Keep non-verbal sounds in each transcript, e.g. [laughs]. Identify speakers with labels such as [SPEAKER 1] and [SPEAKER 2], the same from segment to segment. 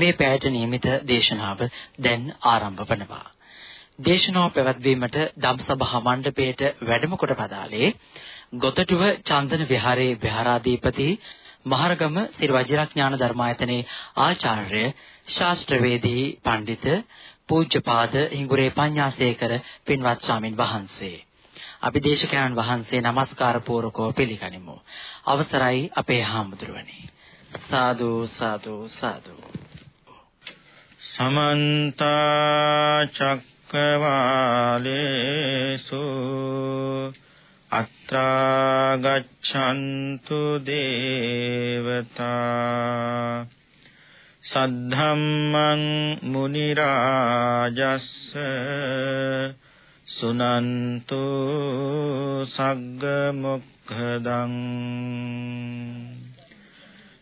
[SPEAKER 1] මේ පැයට නියමිත දේශනාව දැන් ආරම්භ වනවා. දේශනාව පැවැත්වීමට ධම්සභා මණ්ඩපයේට වැඩම කොට පදාලේ ගොතටුව චන්දන විහාරයේ විහාරාධිපති මහරගම සිරි වජිරඥාන ධර්මායතනයේ ආචාර්ය ශාස්ත්‍රවේදී පඬිත පූජ්‍යපාද හිඟුරේ පඤ්ඤාසේකර පින්වත් ස්වාමින් වහන්සේ. අපි දේශකයන් වහන්සේ নমස්කාර පූර්වකව පිළිගනිමු. අවසරයි අපේ හාමුදුරුවනේ. සාදු සාදු සාදු.
[SPEAKER 2] සමන්ත චක්කවාලේසු අත්‍රා ගච්ඡන්තු දේවතා සද්ධම්මං මුනි රාජස්ස සුනන්තු සග්ග මොක්ඛදං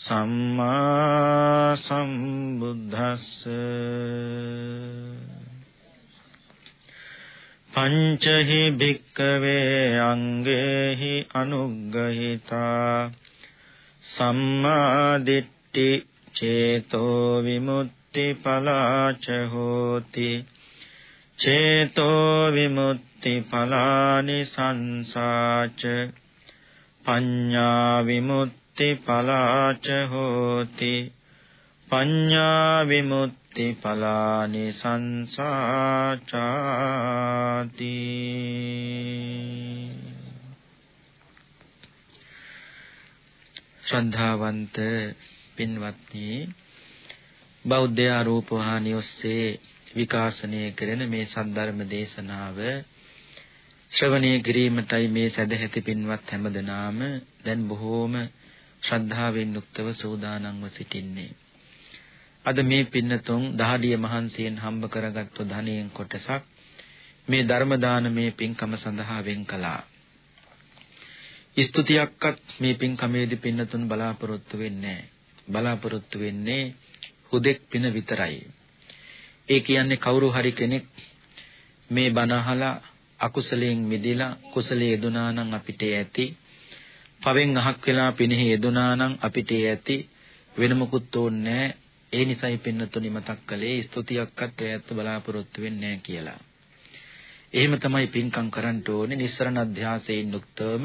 [SPEAKER 2] සම්මා සම්බුද්දස්ස පංචහි භික්කවේ අංගේහි අනුග්ගහිතා සම්මා දිට්ඨි චේතෝ විමුක්ති පලාච හෝති චේතෝ විමුක්ති පලානි සංසාච පඤ්ඤා විමුක්ති විමුක්ති පලාච හෝති පඤ්ඤා විමුක්ති පලානි සංසාචාති ශ්‍රද්ධාවන්ත පින්වත්නි බෞද්ධ ආරූපවාහිනිය ඔස්සේ විකාශනය කරන මේ සද්ධර්ම දේශනාව ශ්‍රවණය කිරීමටයි මේ සදැහැති පින්වත් හැමදෙනාම දැන් බොහෝම ශ්‍රද්ධාවෙන් යුක්තව සෝදානම්ව සිටින්නේ. අද මේ පින්නතුන් දහඩිය මහන්සියෙන් හම්බ කරගත්තු ධනයෙන් කොටසක් මේ ධර්ම දානමේ පින්කම සඳහා වෙන් කළා. ස්තුතියක්වත් මේ පින්කමේදී පින්නතුන් බලාපොරොත්තු වෙන්නේ බලාපොරොත්තු වෙන්නේ හුදෙක් පින විතරයි. ඒ කියන්නේ කවුරු හරි කෙනෙක් මේ බණ අහලා අකුසලයෙන් මිදලා කුසලයේ යෙදුනා නම් අපිට ඇති පවෙන් අහක් වෙලා පිනෙහි යෙදුනා නම් අපිට ඇති වෙන මොකුත් ඕනේ ඒ නිසයි පින්නතුනි මතක් කළේ ස්තුතියක්වත් ඔයත් බලාපොරොත්තු වෙන්නේ කියලා. එහෙම තමයි පින්කම් කරන්න ඕනේ නිස්සරණ අධ්‍යාසයෙන් යුක්තවම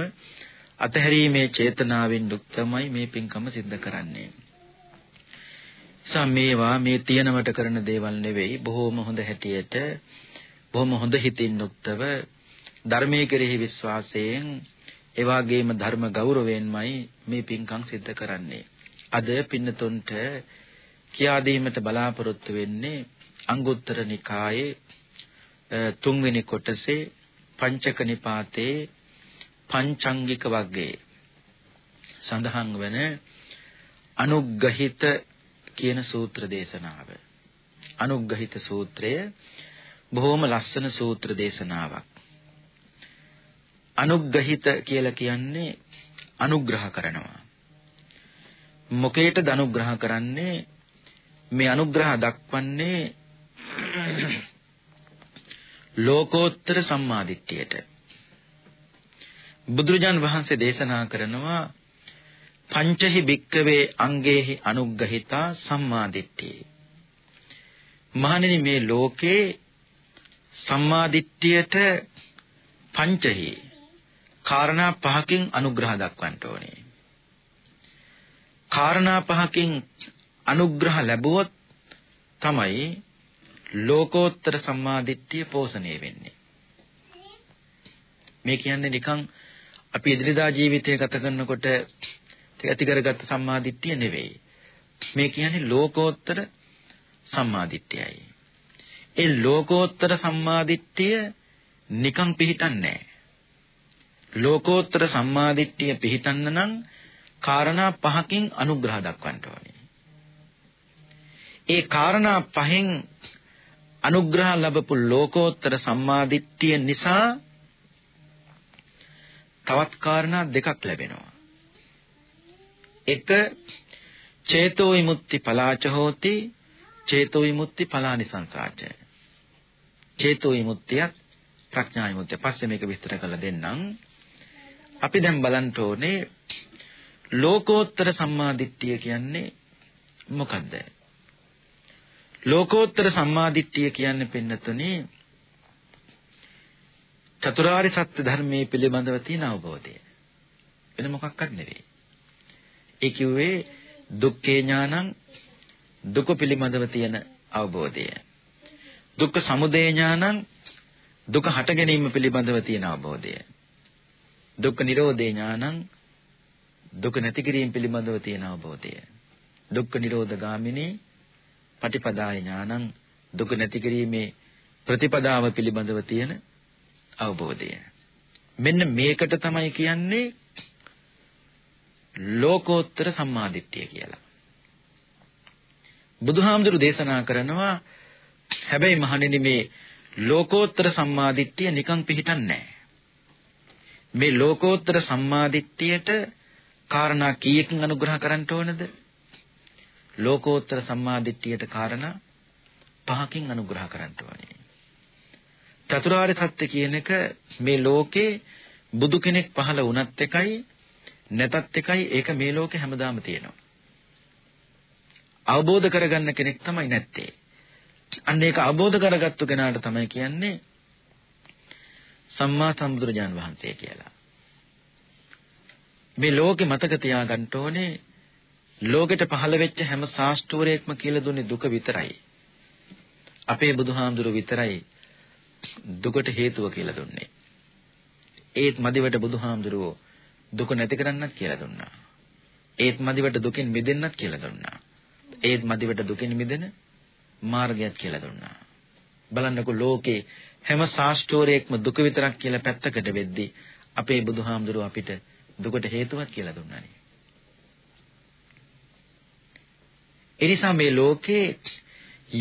[SPEAKER 2] අතහැරීමේ චේතනාවෙන් යුක්තමයි මේ පින්කම සිද්ධ කරන්නේ. සමේවා මේ තියනවට කරන දේවල් නෙවෙයි බොහෝම හොඳ හැටියට බොහොම හොඳ හිතින් යුක්තව ධර්මයේ කෙරෙහි විශ්වාසයෙන් ඒ වගේම ධර්ම ගෞරවයෙන්මයි මේ පින්කම් සිද්ධ කරන්නේ. අද පින්නතුන්ට කියා දීමට බලාපොරොත්තු වෙන්නේ අංගුත්තර නිකායේ තුන්වෙනි කොටසේ පංචක නිපාතේ පංචාංගික වර්ගයේ සඳහන් වන අනුග්‍රහිත කියන සූත්‍ර දේශනාව. අනුග්‍රහිත සූත්‍රය බොහොම ලස්සන සූත්‍ර දේශනාවක්. අනුග්‍රහිත කියලා කියන්නේ අනුග්‍රහ කරනවා. මොකේටද අනුග්‍රහ කරන්නේ? මේ අනුග්‍රහ දක්වන්නේ ලෝකෝත්තර සම්මාදිට්ඨියට. බුදුරජාන් වහන්සේ දේශනා කරනවා පංචහි භික්කවේ අංගේහි අනුග්‍රහිතා සම්මාදිට්ඨිය. මහණෙනි මේ ලෝකේ සම්මාදිට්ඨියට පංචහි කාරණා පහකින් අනුග්‍රහ දක්වන්න ඕනේ. කාරණා පහකින් අනුග්‍රහ ලැබුවොත් තමයි ලෝකෝත්තර සම්මාදිට්ඨිය පෝෂණය වෙන්නේ. මේ කියන්නේ නිකන් අපි එදිනදා ජීවිතය ගත කරනකොට ඇති කරගත්ත සම්මාදිට්ඨිය නෙවෙයි. මේ කියන්නේ ලෝකෝත්තර සම්මාදිට්ඨියයි. ඒ ලෝකෝත්තර සම්මාදිට්ඨිය නිකන් පිහිටන්නේ ලෝකෝත්තර සම්මාදිට්ඨිය පිහිටන්න නම් කාරණා පහකින් අනුග්‍රහ දක්වන්න ඕනේ. ඒ කාරණා පහෙන් අනුග්‍රහ ලැබපු ලෝකෝත්තර සම්මාදිට්ඨිය නිසා තවත් කාරණා දෙකක් ලැබෙනවා. එක චේතෝ විමුක්ති පලාච හෝති චේතෝ විමුක්ති පලානිසංසාච. චේතෝ විමුක්තියත් ප්‍රඥා විමුක්තිය. පස්සේ මේක විස්තර කරලා දෙන්නම්. අපි දැන් බලන්න ඕනේ ලෝකෝත්තර සම්මාදිට්ඨිය කියන්නේ මොකද්ද? ලෝකෝත්තර සම්මාදිට්ඨිය කියන්නේ පින්නතුනේ චතුරාර්ය සත්‍ය ධර්මයේ පිළිබඳව තියෙන අවබෝධය. වෙන මොකක්වත් නෙවෙයි. ඒ කිව්වේ දුක්ඛේ ඥානං දුක පිළිබඳව තියෙන අවබෝධය. දුක්ඛ සමුදය ඥානං දුක හට ගැනීම පිළිබඳව තියෙන අවබෝධය. දුක්ඛ නිරෝධේ ඥානං දුක නැති කිරීම පිළිබඳව තියෙන අවබෝධය. දුක්ඛ නිරෝධ ගාමිනී පටිපදාය ඥානං දුක නැති කිරීමේ ප්‍රතිපදාව පිළිබඳව තියෙන අවබෝධය. මෙන්න මේකට තමයි කියන්නේ ලෝකෝත්තර සම්මාදිට්ඨිය කියලා. බුදුහාමුදුරු දේශනා කරනවා හැබැයි මහණෙනි මේ ලෝකෝත්තර සම්මාදිට්ඨිය නිකන් පිහිටන්නේ මේ ලෝකෝත්තර සම්මාදිට්ඨියට කාරණා කීයකින් අනුග්‍රහ කරන්න ඕනද? ලෝකෝත්තර සම්මාදිට්ඨියට කාරණා පහකින් අනුග්‍රහ කරන්න ඕනේ. චතුරාර්ය සත්‍ය කියන එක මේ ලෝකේ බුදු කෙනෙක් පහළ වුණත් එකයි නැතත් එකයි ඒක මේ ලෝකේ හැමදාම තියෙනවා. අවබෝධ කරගන්න කෙනෙක් තමයි නැත්තේ. අන්න ඒක අවබෝධ කරගත්තු කෙනාට තමයි කියන්නේ සම්මා සම්බුදුරජාන් වහන්සේ කියලා. මේ ලෝකේ මතක තියාගන්න ඕනේ ලෝකෙට පහළ වෙච්ච හැම ශාස්ත්‍රවරයෙක්ම කියලා දුන්නේ දුක විතරයි. අපේ බුදුහාමුදුරු විතරයි දුකට හේතුව කියලා දුන්නේ. ඒත් මදිවට බුදුහාමුදුරුවෝ දුක නැති කරන්නත් කියලා දුන්නා. ඒත් මදිවට දුකින් මිදෙන්නත් කියලා දුන්නා. ඒත් මදිවට දුකින් මිදෙන මාර්ගයක් කියලා දුන්නා. බලන්නකො ලෝකේ හැම ශාස්ත්‍රෝරයක්ම දුක විතරක් කියලා පැත්තකට වෙද්දී අපේ බුදුහාමුදුරුව අපිට දුකට හේතුවක් කියලා දුන්නානේ. එනිසා මේ ලෝකේ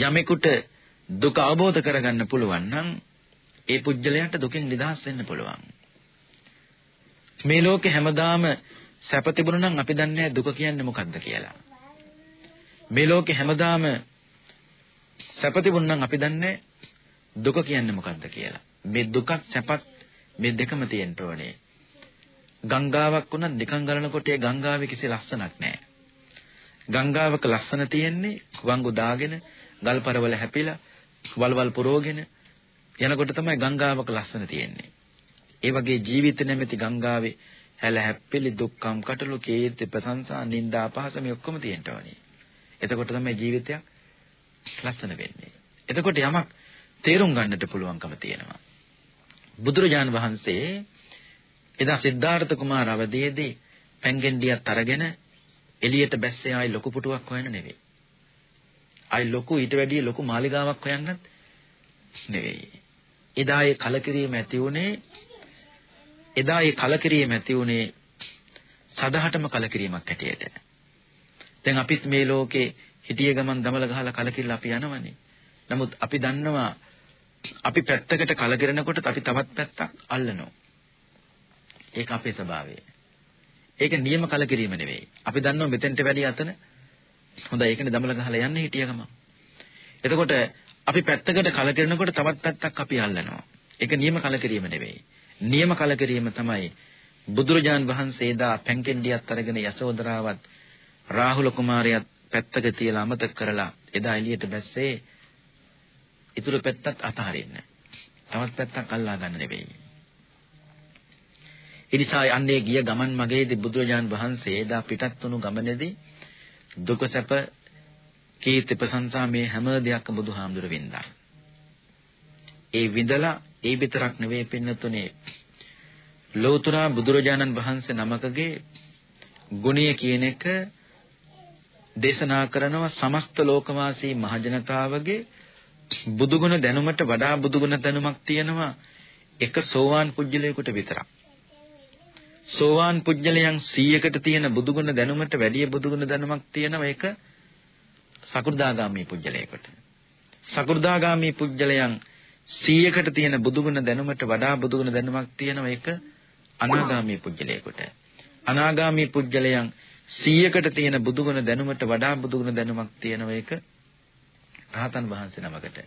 [SPEAKER 2] යමෙකුට දුක අවබෝධ කරගන්න පුළුවන් නම් ඒ පුජ්‍යලයන්ට දුකෙන් නිදහස් වෙන්න පුළුවන්. මේ ලෝකේ හැමදාම සැප තිබුණා නම් අපි දන්නේ දුක කියන්නේ මොකක්ද කියලා. මේ ලෝකේ හැමදාම සැප තිබුණා නම් අපි දන්නේ දුක කියන්නේ මොකක්ද කියලා. මේ දුකත් සැපත් මේ දෙකම තියෙන්න ඕනේ. ගංගාවක් වුණත් නිකන් ගලනකොට ඒ ගංගාවේ කිසි ලස්සනක් නැහැ. ගංගාවක ලස්සන තියෙන්නේ වංගු දාගෙන ගල්පරවල හැපිලා වල්වල් පුරෝගෙන යනකොට තමයි ගංගාවක ලස්සන තියෙන්නේ. ඒ වගේ ජීවිත නැමැති ගංගාවේ හැල හැප්පෙලි දුක්ඛම් කටළු කීර්ති ප්‍රශංසා නිന്ദා අපහාස මේ ඔක්කොම තියෙන්න ඕනේ. එතකොට තමයි ජීවිතයක් ලස්සන වෙන්නේ. එතකොට යමක් තේරුම් ගන්නට පුළුවන්කම තියෙනවා. බුදුරජාන් වහන්සේ එදා සිද්ධාර්ථ කුමාර අවදීයේදී පැංගෙන්ඩියක් අරගෙන එළියට බැස්සේ ආයි ලොකු පුටුවක් හොයන්න නෙවෙයි. ආයි ලොකු ඊට වැඩිය ලොකු මාලිගාවක් හොයන්නත් නෙවෙයි. එදා ඒ කලකිරීම ඇති උනේ එදා ඒ කලකිරීම ඇති උනේ සදහටම කලකිරීමක් ඇටියට. දැන් අපිත් මේ ලෝකේ හිටිය ගමන් දමල ගහලා කලකිරලා අපි යනවනේ. නමුත් අපි දන්නවා අපි පැත්තකට කලකිරනකොට අපි තවත් පැත්තක් අල්ලනවා. ඒක අපේ ස්වභාවය. ඒක නියම කලකිරීම නෙවෙයි. අපි දන්නවා මෙතෙන්ට වැඩි අතන හොඳයි ඒකනේ දමල ගහලා යන්නේ හිටිය ගමන්. එතකොට අපි පැත්තකට කලකිරනකොට තවත් පැත්තක් අපි අල්ලනවා. ඒක නියම කලකිරීම නෙවෙයි. නියම කලකිරීම තමයි බුදුරජාන් වහන්සේ දා පැන්කෙන්ඩියත් අරගෙන යසෝදරාවත් රාහුල කුමාරයාත් පැත්තක තියලා අමතක කරලා එදා එළියට බැස්සේ ඊටු පැත්තත් අතහරින්න. තවත් පැත්තක් අල්ලා ගන්න නෙවෙයි. එනිසා අන්නේ ගිය ගමන් මගේදී බුදුරජාන් වහන්සේ එදා පිටත් වුණු ගමනේදී දුක සැප කීර්ති ප්‍රශංසා මේ හැම දෙයක්ම බුදුහාමුදුර වින්දා. ඒ විඳලා ඒ විතරක් නෙවෙයි පින්නතුනේ ලෞතර බුදුරජාණන් වහන්සේ නමකගේ ගුණය කියන එක දේශනා කරනවා සමස්ත ලෝකවාසී මහජනතාවගේ බුදුගුණ දැනුමට වඩා බුදුගුණ දැනුමක් තියෙනවා එක සෝවාන් පුජ්‍යලයකට විතරක්. සෝවාන් පුජ්‍යලයන් 100කට තියෙන බුදුගුණ දැනුමට වැඩිය බුදුගුණ දැනුමක් තියෙනවා ඒක සකු르දාගාමී පුජ්‍යලයකට. සකු르දාගාමී පුජ්‍යලයන් 100කට තියෙන බුදුගුණ දැනුමට වඩා බුදුගුණ දැනුමක් තියෙනවා ඒක අනාගාමී පුජ්‍යලයකට. අනාගාමී පුජ්‍යලයන් 100කට තියෙන බුදුගුණ දැනුමට වඩා බුදුගුණ දැනුමක් තියෙනවා ඒක රහතන් වහන්සේ නමකට.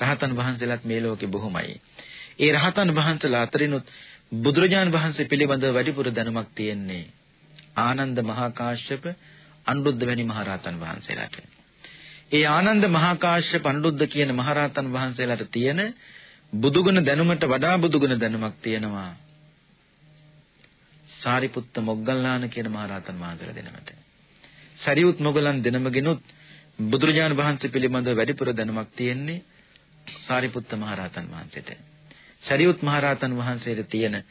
[SPEAKER 2] රහතන් වහන්සේලාත් මේ ලෝකේ බොහොමයි. ඒ රහතන් වහන්සේලා අතරිනුත් බුදුරජාන් වහන්සේ පිළිබඳව වැඩිපුර දැනුමක් තියෙන්නේ ආනන්ද මහා කාශ්‍යප අනුරුද්ධ වැනි මහරහතන් වහන්සේලාට. ඒ ආනන්ද මහා කාශ්‍යප අනුරුද්ධ කියන මහරහතන් වහන්සේලාට තියෙන බුදුගුණ දැනුමට වඩා බුදුගුණ දැනුමක් තියෙනවා. සාරිපුත්ත මොග්ගල්ලාන කියන මහරහතන් වහන්සේලා දෙනමට. සරියුත් මොගලන් දෙනමගෙනුත් බුදුරජාණන් වහන්සේ පිළිබඳව වැඩිපුර දැනුමක් තියෙන්නේ සාරිපුත්ත මහරහතන් වහන්සේට. සරියුත් මහරහතන් වහන්සේට තියෙන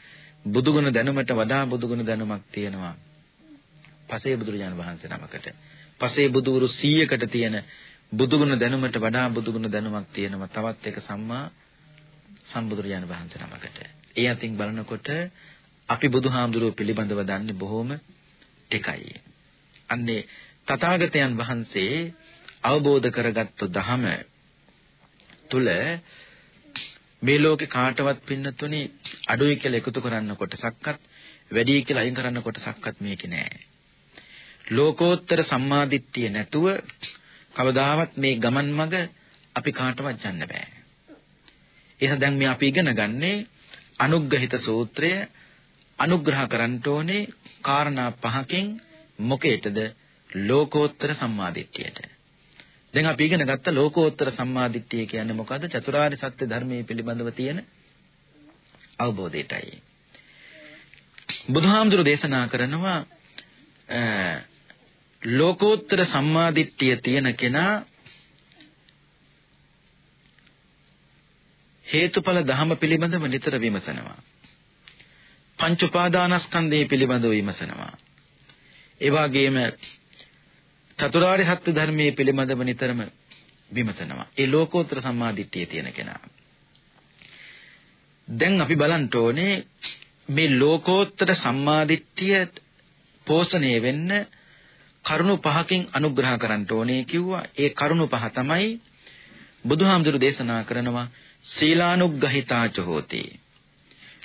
[SPEAKER 2] බුදුගුණ දැනුමට වඩා බුදුගුණ දැනුමක් තියෙනවා. පසේ බුදුරජාණන් වහන්සේ නමකට. පසේ බුදුවරු 100කට තියෙන බුදුගුණ දැනුමට වඩා බුදුගුණ දැනුමක් තියෙනවා. තවත් එක සම්මා සම්බුදුරජාණන් වහන්සේ නමකට. ඒ අතින් බලනකොට අපි බුදුහාමුදුරුව පිළිබඳව දන්නේ බොහොම ටිකයි. අන්නේ තථාගතයන් වහන්සේ අවබෝධ කරගත්තු ධහම තුල මේ ලෝකේ කාටවත් පින්නතුනි අඩුයි කියලා එකතු කරන්න කොටසක්වත් වැඩි කියලා අයින් කරන්න කොටසක්වත් මේකේ නෑ. ලෝකෝත්තර සම්මාදිට්ඨිය නැතුව කවදාවත් මේ ගමන් මඟ අපි කාටවත් යන්න බෑ. එහෙනම් දැන් මේ අපි ඉගෙන ගන්නේ අනුග්‍රහිත සූත්‍රය අනුග්‍රහ කරන්න ඕනේ කාරණා පහකින් මොකේටද ලෝකෝත්තර සම්මාදිට්ඨියට. දැන් අපි ඉගෙන ගත්ත ලෝකෝත්තර සම්මාදිට්ඨිය කියන්නේ මොකද්ද? චතුරාර්ය සත්‍ය ධර්මයේ පිළිබඳව තියෙන අවබෝධයටයි. බුදුහාමුදුරු දේශනා කරනවා ලෝකෝත්තර සම්මාදිට්ඨිය තියෙන කෙනා හේතුඵල ධහම පිළිබඳව නිතර විමසනවා. පංච උපාදානස්කන්ධය පිළිබඳව විමසනවා. ඒ වගේම චතුරාර්ය සත්‍ය ධර්මයේ පිළිබඳව නිතරම විමසනවා. ඒ ලෝකෝත්තර සම්මාදිට්ඨිය තියෙන කෙනා. දැන් අපි බලන්න ඕනේ මේ ලෝකෝත්තර සම්මාදිට්ඨිය පෝෂණය වෙන්න කරුණු පහකින් අනුග්‍රහ කරන්න ඕනේ කිව්වා. ඒ කරුණු පහ තමයි බුදුහාමුදුරු දේශනා කරනවා සීලානුග්‍රහිතාච හෝති.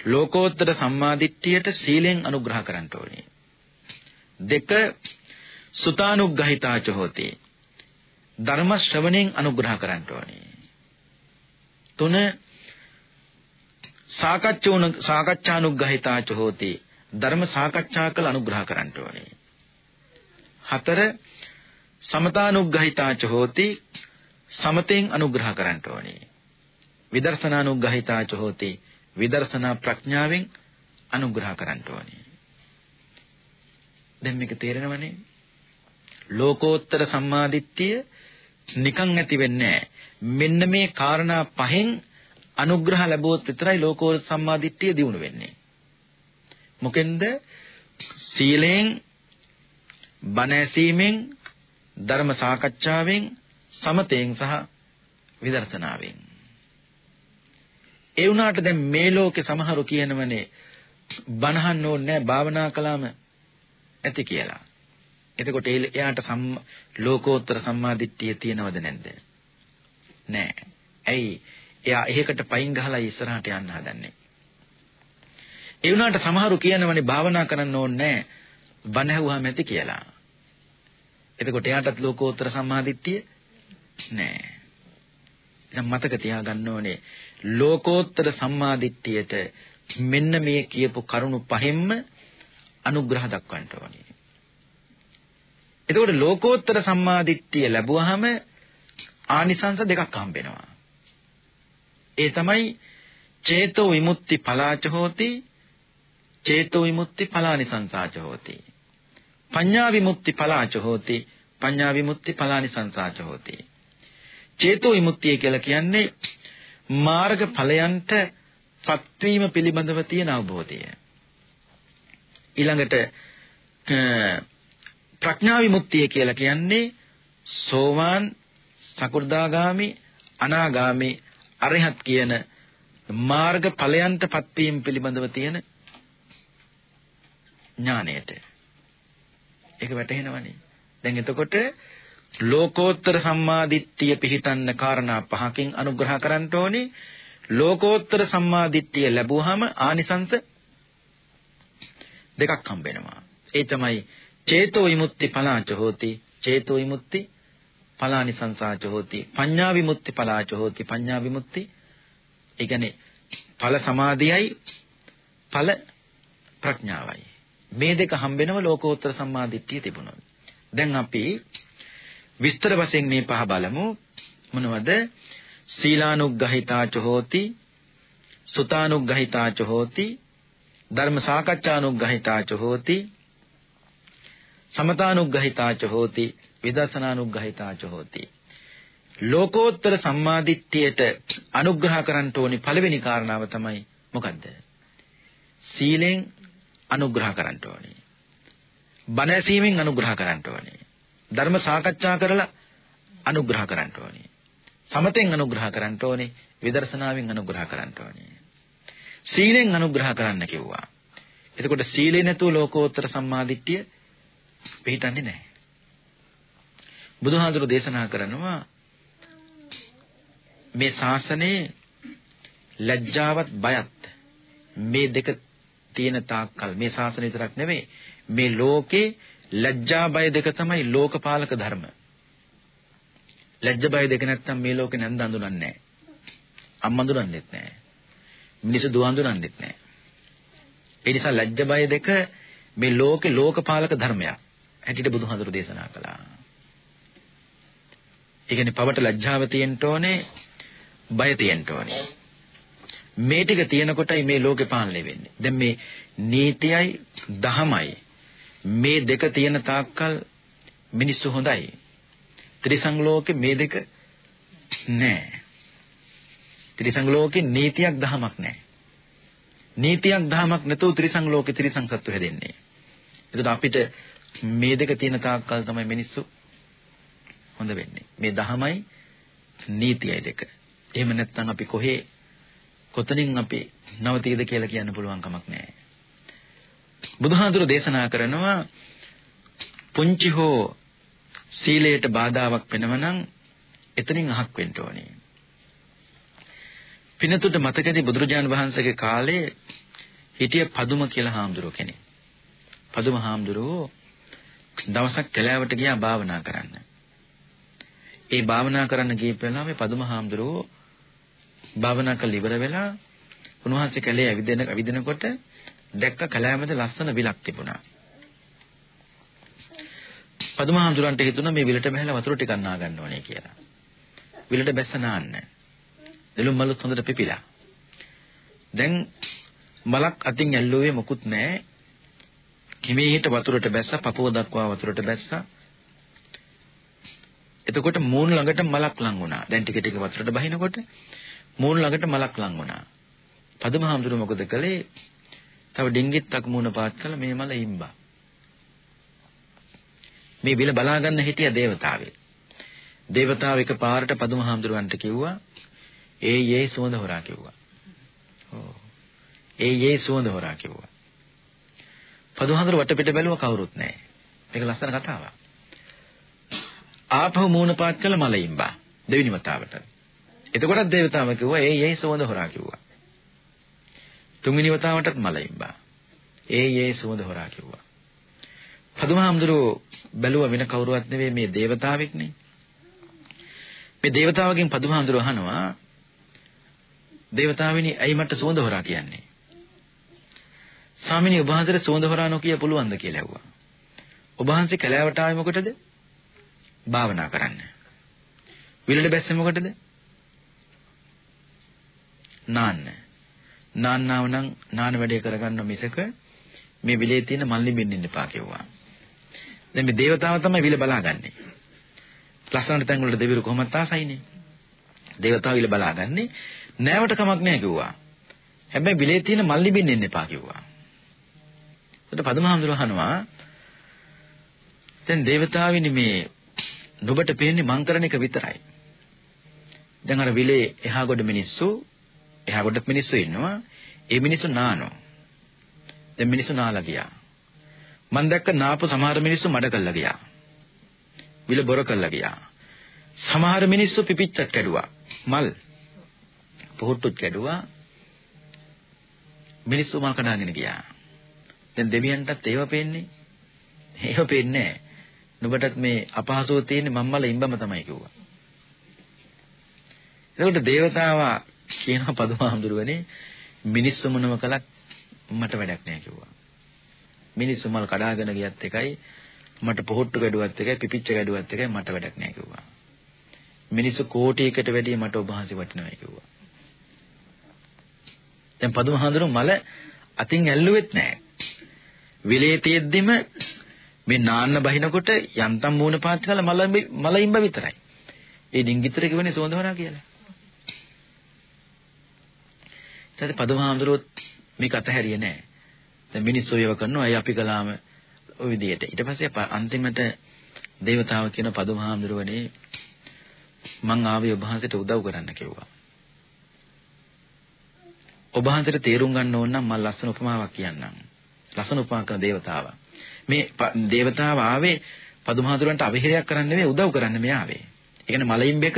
[SPEAKER 2] ලෝකෝත්තර සම්මාදිට්ඨියට සීලෙන් අනුග්‍රහ කරන්න ඕනේ. දෙක සුතානුග්‍රහිතාච හෝති. ධර්ම ශ්‍රවණයෙන් අනුග්‍රහ කරන්න ඕනේ. තුන සාකච්ඡෝන සාකච්ඡානුග්‍රහිතාච හෝති. ධර්ම සාකච්ඡා කළ අනුග්‍රහ කරන්න ඕනේ. හතර සමතානුග්‍රහිතාච හෝති. සමතෙන් අනුග්‍රහ කරන්න ඕනේ. විදර්ශනානුග්‍රහිතාච හෝති. විදර්ශනා ප්‍රඥාවෙන් අනුග්‍රහ කරන්න ඕනේ. දැන් මේක තේරෙනවනේ ලෝකෝත්තර සම්මාදිට්ඨිය නිකන් ඇති වෙන්නේ මෙන්න මේ කාරණා පහෙන් අනුග්‍රහ ලැබුවොත් විතරයි ලෝකෝත්තර සම්මාදිට්ඨිය දිනු වෙන්නේ. මොකෙන්ද? සීලෙන් බණ ඇසීමෙන් ධර්ම සාකච්ඡාවෙන් සමතෙන් සහ විදර්ශනාවෙන් ඒ වුණාට දැන් මේ ලෝකේ සමහරු කියනවනේ බණහන්න ඕනේ නැහැ භාවනා කළාම ඇති කියලා. එතකොට එයාට සම් ලෝකෝත්තර සම්මාදිට්ඨිය තියෙනවද නැද්ද? නෑ. ඇයි? එයා එහෙකට පයින් ගහලා ඉස්සරහට යන්න හදන්නේ. ඒ වුණාට සමහරු කියනවනේ භාවනා කරන්න ඕනේ නෑ. බණ ඇහුවාම ඇති කියලා. එතකොට එයාටත් ලෝකෝත්තර සම්මාදිට්ඨිය නෑ. දැන් මතක තියාගන්න ඕනේ ලෝකෝත්තර සම්මාදිට්ඨියට මෙන්න මේ කියපු කරුණු පහෙන්ම අනුග්‍රහ දක්වන්න ඕනේ. එතකොට ලෝකෝත්තර සම්මාදිට්ඨිය ලැබුවාම ආනිසංස දෙකක් හම්බෙනවා. ඒ තමයි චේතෝ විමුක්ති පලාච හෝති චේතෝ විමුක්ති පලානිසංසාච හෝති. පඤ්ඤා විමුක්ති පලාච හෝති පඤ්ඤා විමුක්ති පලානිසංසාච හෝති. චේතෝ විමුක්තිය කියලා කියන්නේ මාර්ග ඵලයන්ට පත්වීම පිළිබඳව තියෙන අවබෝධය. ඊළඟට ප්‍රඥා විමුක්තිය කියලා කියන්නේ සෝවාන් සකු르දාගාමි අනාගාමි අරහත් කියන මාර්ග ඵලයන්ට පත්වීම පිළිබඳව තියෙන ඥාණයට. ඒක වැටහෙනවනේ. දැන් එතකොට ලෝකෝත්තර සම්මාදිට්ඨිය පිහිටන්න කාරණා පහකින් අනුග්‍රහ කරන්න ඕනේ. ලෝකෝත්තර සම්මාදිට්ඨිය ලැබුවාම ආනිසංස දෙකක් හම්බ වෙනවා. ඒ තමයි චේතෝ විමුක්ති පලාච හෝති. චේතෝ විමුක්ති පලානි සංසාච හෝති. පඤ්ඤා විමුක්ති පලාච හෝති. පඤ්ඤා විමුක්ති ඒ කියන්නේ ඵල සමාධියයි ඵල ප්‍රඥාවයි. මේ දෙක හම්බෙනව ලෝකෝත්තර සම්මාදිට්ඨිය තිබුණොත් දැන් අපි විස්තර වශයෙන් මේ පහ බලමු. මොනවද? සීලානුග්ගහිතාච හෝති සුතානුග්ගහිතාච හෝති ධර්ම සාකච්ඡානුග්ගහිතාච හෝති සමතානුග්ගහිතාච හෝති විදර්ශනානුග්ගහිතාච හෝති. ලෝකෝත්තර සම්මාදිට්ඨියට අනුග්‍රහ කරන්න ඕනි පළවෙනි කාරණාව තමයි මොකද්ද? සීලෙන් අනුග්‍රහ කරන්න ඕනි. බණ ඇසීමෙන් අනුග්‍රහ කරන්න ඕනි. ධර්ම සාකච්ඡා කරලා අනුග්‍රහ කරන්න ඕනි. සමතෙන් අනුග්‍රහ කරන්න ඕනි විදර්ශනාවෙන් අනුග්‍රහ කරන්න ඕනි. සීලෙන් අනුග්‍රහ කරන්න කිව්වා. එතකොට සීලේ නැතුව ලෝකෝත්තර සම්මාදිට්ඨිය පිළිටන්නේ නැහැ. බුදුහාඳුර දේශනා කරනවා මේ ශාසනයේ ලැජ්ජාවත් බයත් මේ දෙක තියෙන තාක්කල් මේ ශාසනය විතරක් නෙවෙයි මේ ලෝකේ ලැජ්ජා බය දෙක තමයි ලෝකපාලක ධර්ම. ලැජ්ජ බය දෙක නැත්තම් මේ ලෝකේ නැන්ද අඳුරන්නේ නැහැ. අම්ම අඳුරන්නේත් නැහැ. මිනිස්සු දුව අඳුරන්නේත් නැහැ. ඒ නිසා ලැජ්ජ බය දෙක මේ ලෝකේ ලෝකපාලක ධර්මයක්. හැටියට බුදුහාඳුරු දේශනා කළා. ඒ කියන්නේ පවට ලැජ්ජාව තියෙන්න ඕනේ, බය තියෙන්න ඕනේ. මේ ටික තියෙනකොටයි මේ ලෝකේ පාලනය වෙන්නේ. දැන් මේ නීතියයි දහමයි මේ දෙක තියෙන තාක්කල් මිනිස්සු හොඳයි. ත්‍රිසං ලෝකේ මේ දෙක නැහැ. ත්‍රිසං ලෝකේ නීතියක් දහමක් නැහැ. නීතියක් දහමක් නැතුව ත්‍රිසං ලෝකේ ත්‍රිසං සත්තු හැදෙන්නේ. එතකොට අපිට මේ දෙක තියෙන තාක්කල් තමයි මිනිස්සු හොඳ වෙන්නේ. මේ දහමයි නීතියයි දෙක. එහෙම නැත්නම් අපි කොහේ කොතනින් අපි නවතීද කියලා කියන්න පුළුවන් කමක් නැහැ. බුදුහාඳුර දේශනා කරනවා පුංචි හෝ සීලයට බාධාවක් වෙනවනම් එතනින් අහක් වෙන්න ඕනේ. පිනතුට මතකදී බුදුරජාන් වහන්සේගේ කාලේ හිටිය පදුම කියලා හාමුදුරුව කෙනෙක්. පදුම හාමුදුරුවෝ දවසක් කැලෑවට ගියා භාවනා කරන්න. ඒ භාවනා කරන්න ගියපු වෙලාවේ පදුම හාමුදුරුවෝ භාවනා කරලා ඉවර වෙලා උන්වහන්සේ කැලේ ඇවිදින ඇවිදිනකොට දැක්ක කැලෑමද ලස්සන විලක් තිබුණා. පදුම හාමුදුරන්ට හිතුණා මේ විලට බහැලා වතුර ටිකක් නා ගන්න ඕනේ කියලා. විලට බැස්ස නාන්න. දෙලුම් මලුත් හොඳට පිපිලා. දැන් මලක් අතින් ඇල්ලුවේ මොකුත් නැහැ. කිමේහිට වතුරට බැස්සා, පපුව දක්වා වතුරට බැස්සා. එතකොට මූණ ළඟට මලක් ලං වුණා. දැන් ටික ටික වතුරට බහිනකොට මූණ ළඟට මලක් ලං වුණා. පදුමහාමුදුරුව මොකද කළේ? තව ඩිංගිත්තක් මූණ පාත් කළා මේ මල ඉම්බා. මේ විල බලා ගන්න හිටිය దేవතාවේ. దేవතාව එක පාරට පදුමහාමුදුරුවන්ට කිව්වා ඒ යේ සුවඳ හොරා කිව්වා. ඔව්. ඒ යේ සුවඳ හොරා කිව්වා. පදුහඳුර වටපිට බැලුව කවුරුත් නැහැ. මේක ලස්සන කතාවක්. ආපහු මූණ පාත් කළ මලින්බා දෙවිනි වතාවට. එතකොටත් දේවතාව කිව්වා ඒ ඒ සුවඳ හොරා කිව්වා. තුන්වෙනි වතාවටත් මලින්බා. ඒ ඒ සුවඳ හොරා කිව්වා. පදුමහඳුර බැලුව වෙන කවුරුවත් නෙවෙයි මේ දේවතාවෙක්නේ. මේ දේවතාවගෙන් පදුමහඳුර අහනවා දේවතාවෙනි ඇයි මට සුවඳ හොරා කියන්නේ? ස්වාමිනී ඔබ වහන්සේට සුවඳ හොරා නොකිය පුළුවන්ද කියලා ඇහුවා. ඔබ වහන්සේ කැලෑවට ආවේ මොකටද? භාවනා කරන්න. විලට බැස්සේ මොකටද? නාන්න. නාන්නාව නම් නාන වැඩේ කරගන්න මිසක මේ විලේ තියෙන මල් ලිඹින්න එපා කිව්වා. දැන් මේ దేవතාව තමයි විල බලාගන්නේ. ලස්සනට තැන් වල දෙවිරු කොහොමද තාසයිනේ. దేవතාව විල බලාගන්නේ. නෑවට කමක් නෑ කිව්වා. හැබැයි විලේ තියෙන මල් ලිඹින්න එපා කිව්වා. ඒකට පදමහඳුර අහනවා දැන් దేవතාවිනි මේ නුඹට පේන්නේ මං කරන එක විතරයි. දැන් අර විලේ එහා ගොඩ මිනිස්සු එහා ගොඩත් මිනිස්සු ඉන්නවා. ඒ මිනිස්සු නානවා. දැන් මිනිස්සු නාලා ගියා. මං දැක්ක නාපු සමහර මිනිස්සු මඩ කළා ගියා. විල බොර කළා ගියා. සමහර මිනිස්සු පිපිච්චක් කැඩුවා. මල් පොහොට්ටුත් කැඩුවා. මිනිස්සු මල් කඩාගෙන ගියා. දැන් දෙවියන්ටත් ඒව පේන්නේ. ඒව පේන්නේ නැහැ. නුඹටත් මේ අපහසුව තියෙන්නේ මම්මල ඉඹම තමයි කිව්වා. එතකොට దేవතාවා කියන පදුමාහඳුරුවනේ මිනිස්සු මොනම කළත් මට වැඩක් නෑ කිව්වා. මිනිස්සු මල් කඩාගෙන ගියත් එකයි මට පොහොට්ටු ගැඩුවත් එකයි පිපිච්ච ගැඩුවත් එකයි මට වැඩක් නෑ කිව්වා. මිනිස්සු කෝටියකට වැඩිය මට ඔබ වහන්සේ වටිනවා කිව්වා. දැන් පදුමහඳුරු මල අතින් ඇල්ලුවෙත් නෑ. විලේ තියෙද්දිම මේ නාන්න බහිනකොට යන්තම් මූණ පාත් කළා මල මල ඉඹ විතරයි. ඒ ඩිංගිතර කිව්වනේ සෝඳවනා කියලා. ඊට පදමහාමුදුරුවොත් මේක අතහැරියේ නැහැ. දැන් මිනිස්සු ඒව කරනවා අය අපි කළාම ওই විදිහට. ඊට පස්සේ අන්තිමට දේවතාව කියන පදමහාමුදුරුවනේ මං ආවේ ඔබ වහන්සේට උදව් කරන්න කිව්වා. ඔබ වහන්සේට තේරුම් ගන්න ඕන නම් මම ලස්සන උපමාවක් කියන්නම්. ලස්සන උපමා කරන දේවතාවා. මේ දේවතාව ආවේ පදුමහතුරන්ට අවහිරයක් කරන්න නෙවෙයි උදව් කරන්න මේ ආවේ. ඒ කියන්නේ මලින්බෙක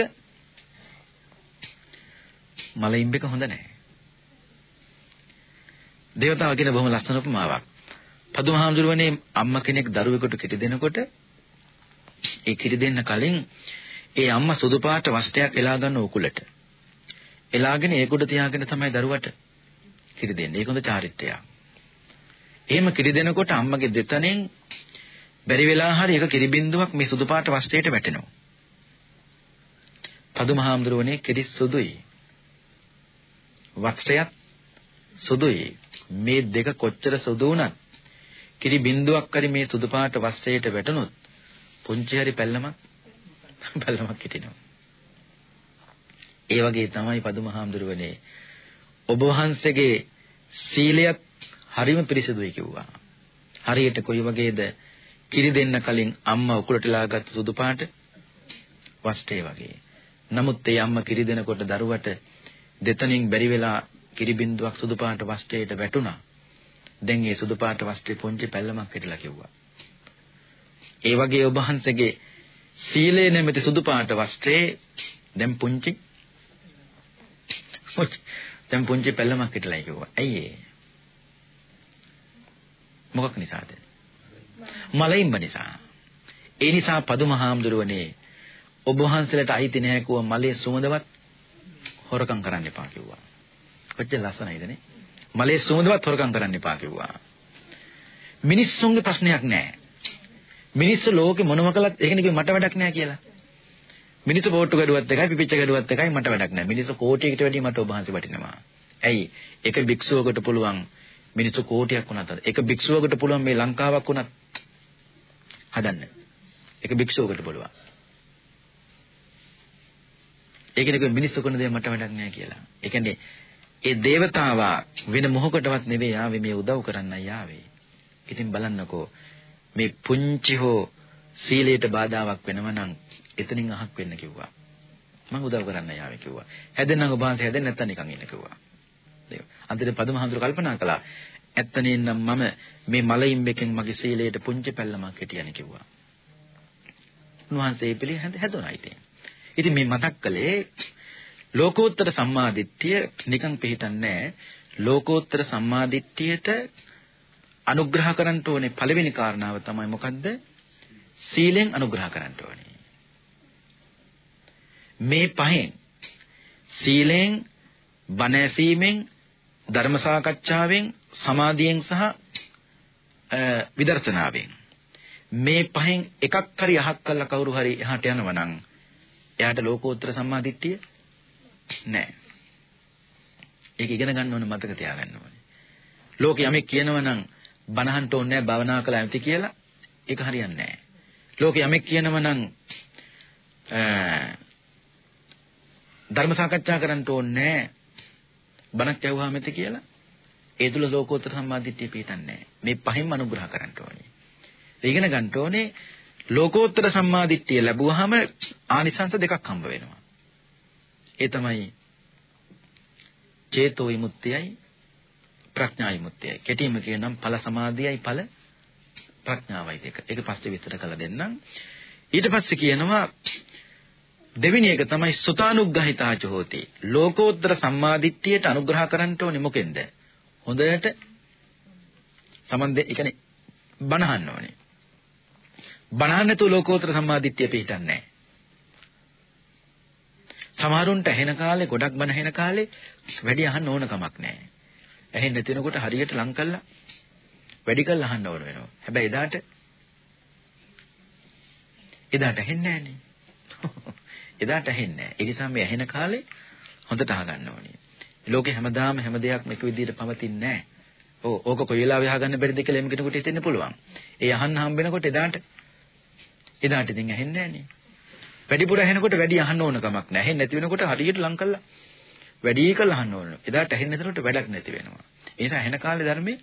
[SPEAKER 2] මලින්බෙක හොඳ නැහැ. දේවතාව කියන බොහොම ලස්සන උපමාවක්. පදුමහාමුදුරුවනේ අම්මා කෙනෙක් දරුවෙකුට කිරි දෙනකොට ඒ කිරි දෙන්න කලින් ඒ අම්මා සුදු පාට වස්ත්‍රයක් එලා ගන්න උකුලට. එලාගෙන ඒකුඩ තියාගෙන තමයි දරුවට කිරි දෙන්නේ. ඒක හොඳ චාරිත්‍රයක්. එහෙම කිරි දෙනකොට අම්මගේ දෙතනෙන් බැරි වෙලා හරි එක කිරි බින්දුවක් මේ සුදු පාට වස්ත්‍රයට වැටෙනවා. පදුමහාමුදුරුවනේ කිරි සුදුයි. වස්ත්‍රයත් සුදුයි. මේ දෙක කොච්චර සුදු වුණත් කිරි බින්දුවක් හරි මේ සුදු පාට වස්ත්‍රයට වැටුනොත් පුංචි හරි පැල්ලමක් පැල්ලමක් හිටිනවා. ඒ වගේ තමයි පදුමහාමුදුරුවනේ ඔබ වහන්සේගේ සීලයත් හරිම පිරිසිදුයි කිව්වා. හරියට කොයි වගේද කිරි දෙන්න කලින් අම්මා උකුලට ලාගත් සුදු පාට වස්ත්‍රය වගේ. නමුත් ඒ අම්මා කිරි දෙනකොට දරුවට දෙතනින් බැරි වෙලා කිරි බින්දුවක් සුදු පාට වස්ත්‍රයට වැටුණා. දැන් ඒ සුදු පාට වස්ත්‍රේ පුංචි පැල්ලමක් හිටලා කිව්වා. ඒ වගේ ඔබ වහන්සේගේ සීලේ නැමැති සුදු පාට වස්ත්‍රේ දැන් පුංචි [laughs] දැන් පුංචි පැල්ලමක් හිටලා කිව්වා. ඇයි ඒ? මොකක් නිසාද? මලින්ම නිසා. ඒ නිසා පදුමහාමුදුරුවනේ ඔබ වහන්සේලාට අයිති නැහැ කිව්ව මලේ සුමදවත් හොරකම් කරන්න එපා කිව්වා. කොච්චර ලස්සනයිද නේ? මලේ සුමදවත් හොරකම් කරන්න එපා කිව්වා. මිනිස්සුන්ගේ ප්‍රශ්නයක් නැහැ. මිනිස්සු ලෝකේ මොනම කළත් ඒක නෙකේ මට වැඩක් නැහැ කියලා. මිනිස්සු බෝට්ටු ගැඩුවත් එකයි පිපිච්ච ගැඩුවත් එකයි මට වැඩක් නැහැ. මිනිස්සු කෝටියකට වැඩිය මට ඔබ වහන්සේ වටිනවා. ඇයි? එක භික්ෂුවකට පුළුවන් මිනිස්සු කෝටියක් වුණත් එක භික්ෂුවකට පුළුවන් මේ ලංකාවක් වුණත් හදන්න. එක භික්ෂුවකට පුළුවන්. ඒ කියන්නේ මිනිස්සු කරන දේ මට වැඩක් නැහැ කියලා. ඒ කියන්නේ ඒ దేవතාවා වෙන මොහොකටවත් නෙවෙයි ආවේ මේ උදව් කරන්නයි ආවේ. ඉතින් බලන්නකෝ මේ පුංචි හෝ සීලයට බාධාවක් වෙනව නම් එතනින් අහක් වෙන්න කිව්වා. මම උදව් කරන්න යාවේ කිව්වා. හැදෙන්නම් ඔබ වහන්සේ හැදෙන්න නැත්තම් නිකන් ඉන්න කිව්වා. ඒක. අන්තිමට පදමහඳුර කල්පනා කළා. ඇත්තනේ නම් මම මේ මලින් එකෙන් මගේ සීලයට පුංචි පැල්ලමක් හිටියනේ කිව්වා. උන්වහන්සේ පිළි හැදුණා ඉතින්. ඉතින් මේ මතක් කළේ ලෝකෝත්තර සම්මාදිට්ඨිය නිකන් පිළිටන්නේ ලෝකෝත්තර සම්මාදිට්ඨියට අනුග්‍රහ කරන්න ඕනේ පළවෙනි කාරණාව තමයි මොකද්ද? සීලෙන් අනුග්‍රහ කරන්න ඕනේ. මේ පහෙන් සීලෙන් බණ ඇසීමෙන් ධර්ම සාකච්ඡාවෙන් සමාධියෙන් සහ විදර්ශනාවෙන් මේ පහෙන් එකක් හරි අහක් කළා කවුරු හරි එහාට යනවා නම් එයාට ලෝකෝත්තර සම්මාදිට්ඨිය නැහැ. ඒක ඉගෙන ගන්න ඕනේ මතක තියාගන්න ඕනේ. ලෝක යමෙක් කියනවා නම් බනහන්ට ඕනේ නැහැ භවනා කළ ඇති කියලා ඒක හරියන්නේ නැහැ. ලෝක යමෙක් කියනවා නම් ධර්ම සාකච්ඡා කරන්න ඕනේ නැහැ බණක් ඇහුවාම ඇති කියලා ඒ තුල ලෝකෝත්තර සම්මාදිට්ඨිය පිටින්නේ නැහැ. මේ පහෙන්ම අනුග්‍රහ කරන්න ඕනේ. ඉගෙන ගන්න ඕනේ ලෝකෝත්තර සම්මාදිට්ඨිය ලැබුවාම ආනිසංස දෙකක් හම්බ වෙනවා. ඒ තමයි චේතෝ විමුක්තියයි ප්‍රඥා විමුක්තියයි. කෙටිම කියනම් ඵල සමාධියයි ඵල ප්‍රඥාවයි දෙක. ඒක පස්සේ විස්තර කරලා දෙන්නම්. ඊට පස්සේ කියනවා දෙවෙනි එක තමයි සුතානුග්‍රහිතාච හෝති. ලෝකෝත්තර සම්මාදිට්ඨියට අනුග්‍රහ කරන්න ඕනේ මොකෙන්ද? හොඳට සමන්ද ඒ කියන්නේ බණහන්න ඕනේ. බණහන්න නැතුව ලෝකෝත්තර සම්මාදිට්ඨිය පිටින්නේ නැහැ. සමහරුන්ට ඇහෙන කාලේ ගොඩක් බණ ඇහෙන කාලේ වැඩි අහන්න ඕන කමක් නැහැ. ඇහෙන්නේ නැතිනකොට හරියට ලං කළා වැඩි කළා අහන්න ඕන වෙනවා. හැබැයි එදාට එදාට ඇහෙන්නේ නැහනේ. එදාට ඇහෙන්නේ නැහැ. ඒ නිසා මේ ඇහෙන කාලේ හොඳට අහගන්න ඕනේ. ලෝකේ හැමදාම හැම දෙයක්ම එක විදිහට පවතින්නේ නැහැ. ඕ ඕක කොයි වෙලාවෙ අහගන්න බැරිද කියලා එම් කෙනෙකුට හිතෙන්න පුළුවන්. ඒ අහන්න හම්බෙනකොට එදාට එදාට ඉතින් ඇහෙන්නේ නැහනේ. වැඩිපුර ඇහෙනකොට වැඩි අහන්න ඕන කමක් නැහැ. ඇහෙන්නේ නැති වෙනකොට හරියට ලං කළා වැඩි කළා අහන්න ඕන. එදාට ඇහෙන්නේ නැතනකොට වැඩක් නැති වෙනවා. ඒ නිසා ඇහෙන කාලේ ධර්මයේ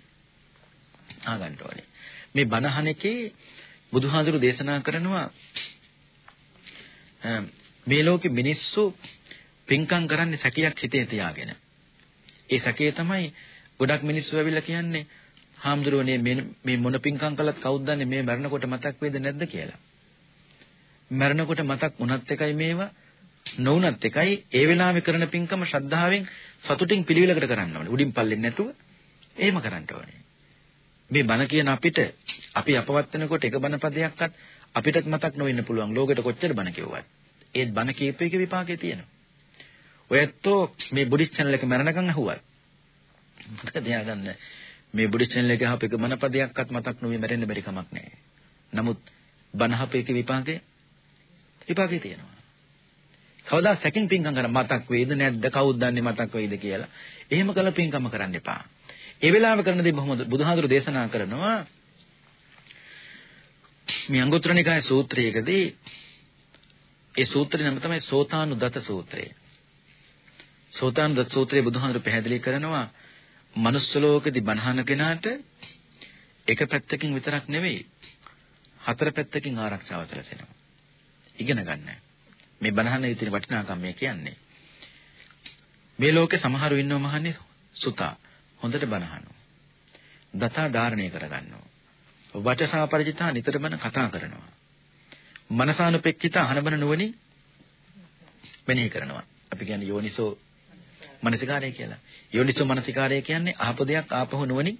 [SPEAKER 2] ආගන්න ඕනේ. මේ බණහන එකේ බුදුහාඳුරු දේශනා කරනවා මේ ලෝකෙ මිනිස්සු පින්කම් කරන්නේ සැකයක් හිතේ තියාගෙන. ඒ සැකේ තමයි ගොඩක් මිනිස්සු ඇවිල්ලා කියන්නේ හාමුදුරුවනේ මේ මොන පින්කම් කළත් කවුද දන්නේ මේ මරණකොට මතක් වේද නැද්ද කියලා. මරණකොට මතක් වුණත් එකයි මේවා නොවුනත් එකයි ඒ වෙලාවේ කරන පින්කම ශ්‍රද්ධාවෙන් සතුටින් පිළිවෙලකට කරන්න ඕනේ. උඩින් පල්ලෙන් නැතුව එහෙම කරන්න ඕනේ. මේ බණ කියන අපිට අපි අපවත් වෙනකොට එක බණ පදයක්වත් අපිටත් මතක් නොවෙන්න පුළුවන්. ලෝකෙට කොච්චර බණ කිව්වත්. ඒත් බණ කීප එක විපාකේ තියෙනවා. ඔයත්ෝ මේ බුද්ධිස් channel එක මරණකම් අහුවත්. මතක තියාගන්න මේ බුද්ධිස් channel එක අහපු එක බණ පදයක්වත් මතක් නොවි මැරෙන්න බැරි කමක් නැහැ. නමුත් බණ අහපේකේ විපාකේ විපාකේ තියෙනවා. කවදා සැකින් පින්කම් කරන මතක් වේද නැද්ද කවුද දන්නේ මතක් වේද කියලා. එහෙම කළ පින්කම කරන්න එපා. ඒ වෙලාව කරන දේ බොහොම බුදුහාඳුර දේශනා කරනවා මේ අංගුත්තර නිකායේ සූත්‍රයකදී ඒ සූත්‍රේ නම තමයි සෝතානුදත සූත්‍රය. සෝතානුදත සූත්‍රයේ බුදුහාඳුර පැහැදිලි කරනවා මනුස්ස ලෝකෙදී බණහන කෙනාට එක පැත්තකින් විතරක් නෙවෙයි හතර පැත්තකින් ආරක්ෂාව සැලසෙනවා. ඉගෙන ගන්න. මේ බණහන ඉතිරි වටිනාකම් මේ කියන්නේ. මේ ලෝකේ සමහරු ඉන්නව මහන්නේ සුතා හොඳට බණහනවා. දතා ධාරණය කරගන්නවා. වචසා පරිචිතා නිතරම කතා කරනවා. මනසානුපෙක්කිත අහනබන නුවණින් මෙනෙහි කරනවා. අපි කියන්නේ යෝනිසෝ මනසිකාරය කියලා. යෝනිසෝ මනසිකාරය කියන්නේ ආපු දෙයක් ආපහු නුවණින්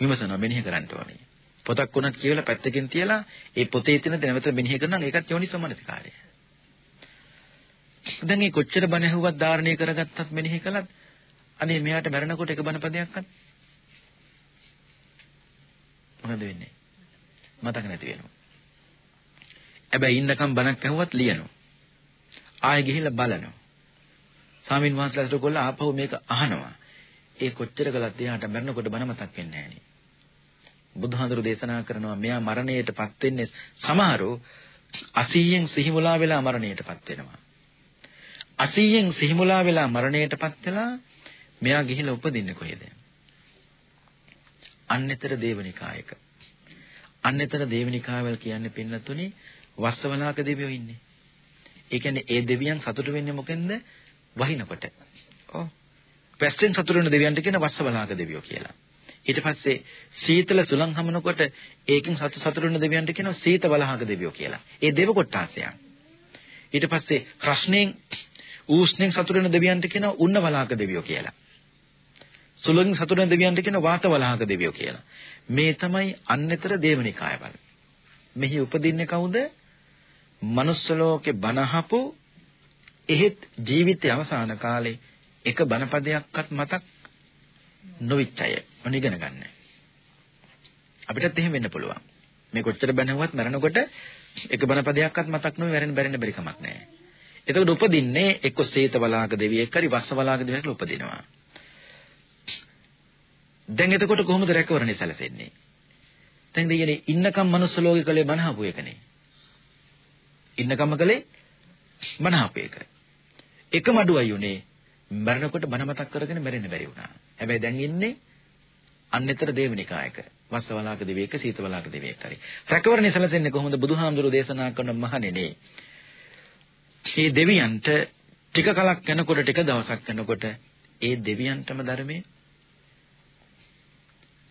[SPEAKER 2] විමසනවා මෙනෙහි කරන්න ඕනේ. පොතක් වුණත් කියලා පැත්තකින් තියලා ඒ පොතේ තියෙන දේ නැවත මෙනෙහි කරනවා ඒකත් යෝනිසෝ මනසිකාරය. දැන් මේ කොච්චර බණ ඇහුවත් ධාරණය කරගත්තත් මෙනෙහි කළත් අනේ මෙයාට මැරෙනකොට එක බණ පදයක්වත් මොකද වෙන්නේ? මතක නැති වෙනවා. හැබැයි ඉන්නකම් බණක් ඇහුවත් ලියනවා. ආයෙ ගිහිල්ලා බලනවා. ස්වාමින් වහන්සේලාට කොල්ල ආපහු මේක අහනවා. ඒ කොච්චර කළත් එයාට මැරෙනකොට බණ මතක් වෙන්නේ නැහැ නේ. බුදුහාඳුරු දේශනා කරනවා මෙයා මරණයටපත් වෙන්නේ සමහරව 80න් සිහිමුලා වෙලා මරණයටපත් වෙනවා. 80න් සිහිමුලා වෙලා මරණයටපත් වෙලා මෙයා ගිහිලා උපදින්නේ කොහෙද? අන්නතර දේවනිකායක. අන්නතර දේවනිකාවල් කියන්නේ පින්නතුනේ වස්සවලාක දෙවියෝ ඉන්නේ. ඒ කියන්නේ ඒ දෙවියන් සතුටු වෙන්නේ මොකෙන්ද? වහිනකොට. ඔව්. පැස්සෙන් සතුටු වෙන දෙවියන්ට කියන වස්සවලාක දෙවියෝ කියලා. ඊට පස්සේ සීතල සුලං හමනකොට ඒකෙන් සතු සතුටු වෙන දෙවියන්ට කියනවා සීත වලහාක දෙවියෝ කියලා. ඒ දේව කොටාසයන්. ඊට පස්සේ රස්නෙන් ඌෂ්ණෙන් සතුටු වෙන දෙවියන්ට කියනවා උන්න වලහාක දෙවියෝ කියලා. සුලං සතුටෙන් දෙවියන්ට කියන වාතවලහක දෙවියෝ කියලා. මේ තමයි අන්නතර දේවනිකායවල. මෙහි උපදින්නේ කවුද? මනුස්ස ලෝකේ බනහපු එහෙත් ජීවිතය අවසාන කාලේ එක බණපදයක්වත් මතක් නොවිච්ච අය. මොන ඉගෙන ගන්න. අපිටත් එහෙම වෙන්න පුළුවන්. මේ කොච්චර බැනහුවත් මරනකොට එක බණපදයක්වත් මතක් නොවෙ වැරෙන්න බැරෙන්න බැරි කමක් නැහැ. එතකොට උපදින්නේ එක්ක සේතවලාක දෙවියෙක් හරි වස්සවලාක දෙවියෙක් උපදිනවා. දැන් එතකොට කොහොමද රැකවරණේ සැලසෙන්නේ? දැන් දෙයනේ ඉන්නකම් මනුස්ස ලෝකේ කලේ බනහපු එකනේ. ඉන්නකම කලේ බනහපු එක. එකම අඩුවයි උනේ මරණකොට බන මතක් කරගෙන මැරෙන්න බැරි වුණා. හැබැයි දැන් ඉන්නේ අන්‍යතර දේවනිකායක. වස්සවලාක දෙවියෙක් සීතවලාක දෙවියෙක් හරි. රැකවරණය සැලසෙන්නේ කොහොමද බුදුහාමුදුරු දේශනා කරන මහණෙනි. මේ දෙවියන්ට ටික කලක් යනකොට ටික දවසක් යනකොට ඒ දෙවියන්ටම ධර්මයේ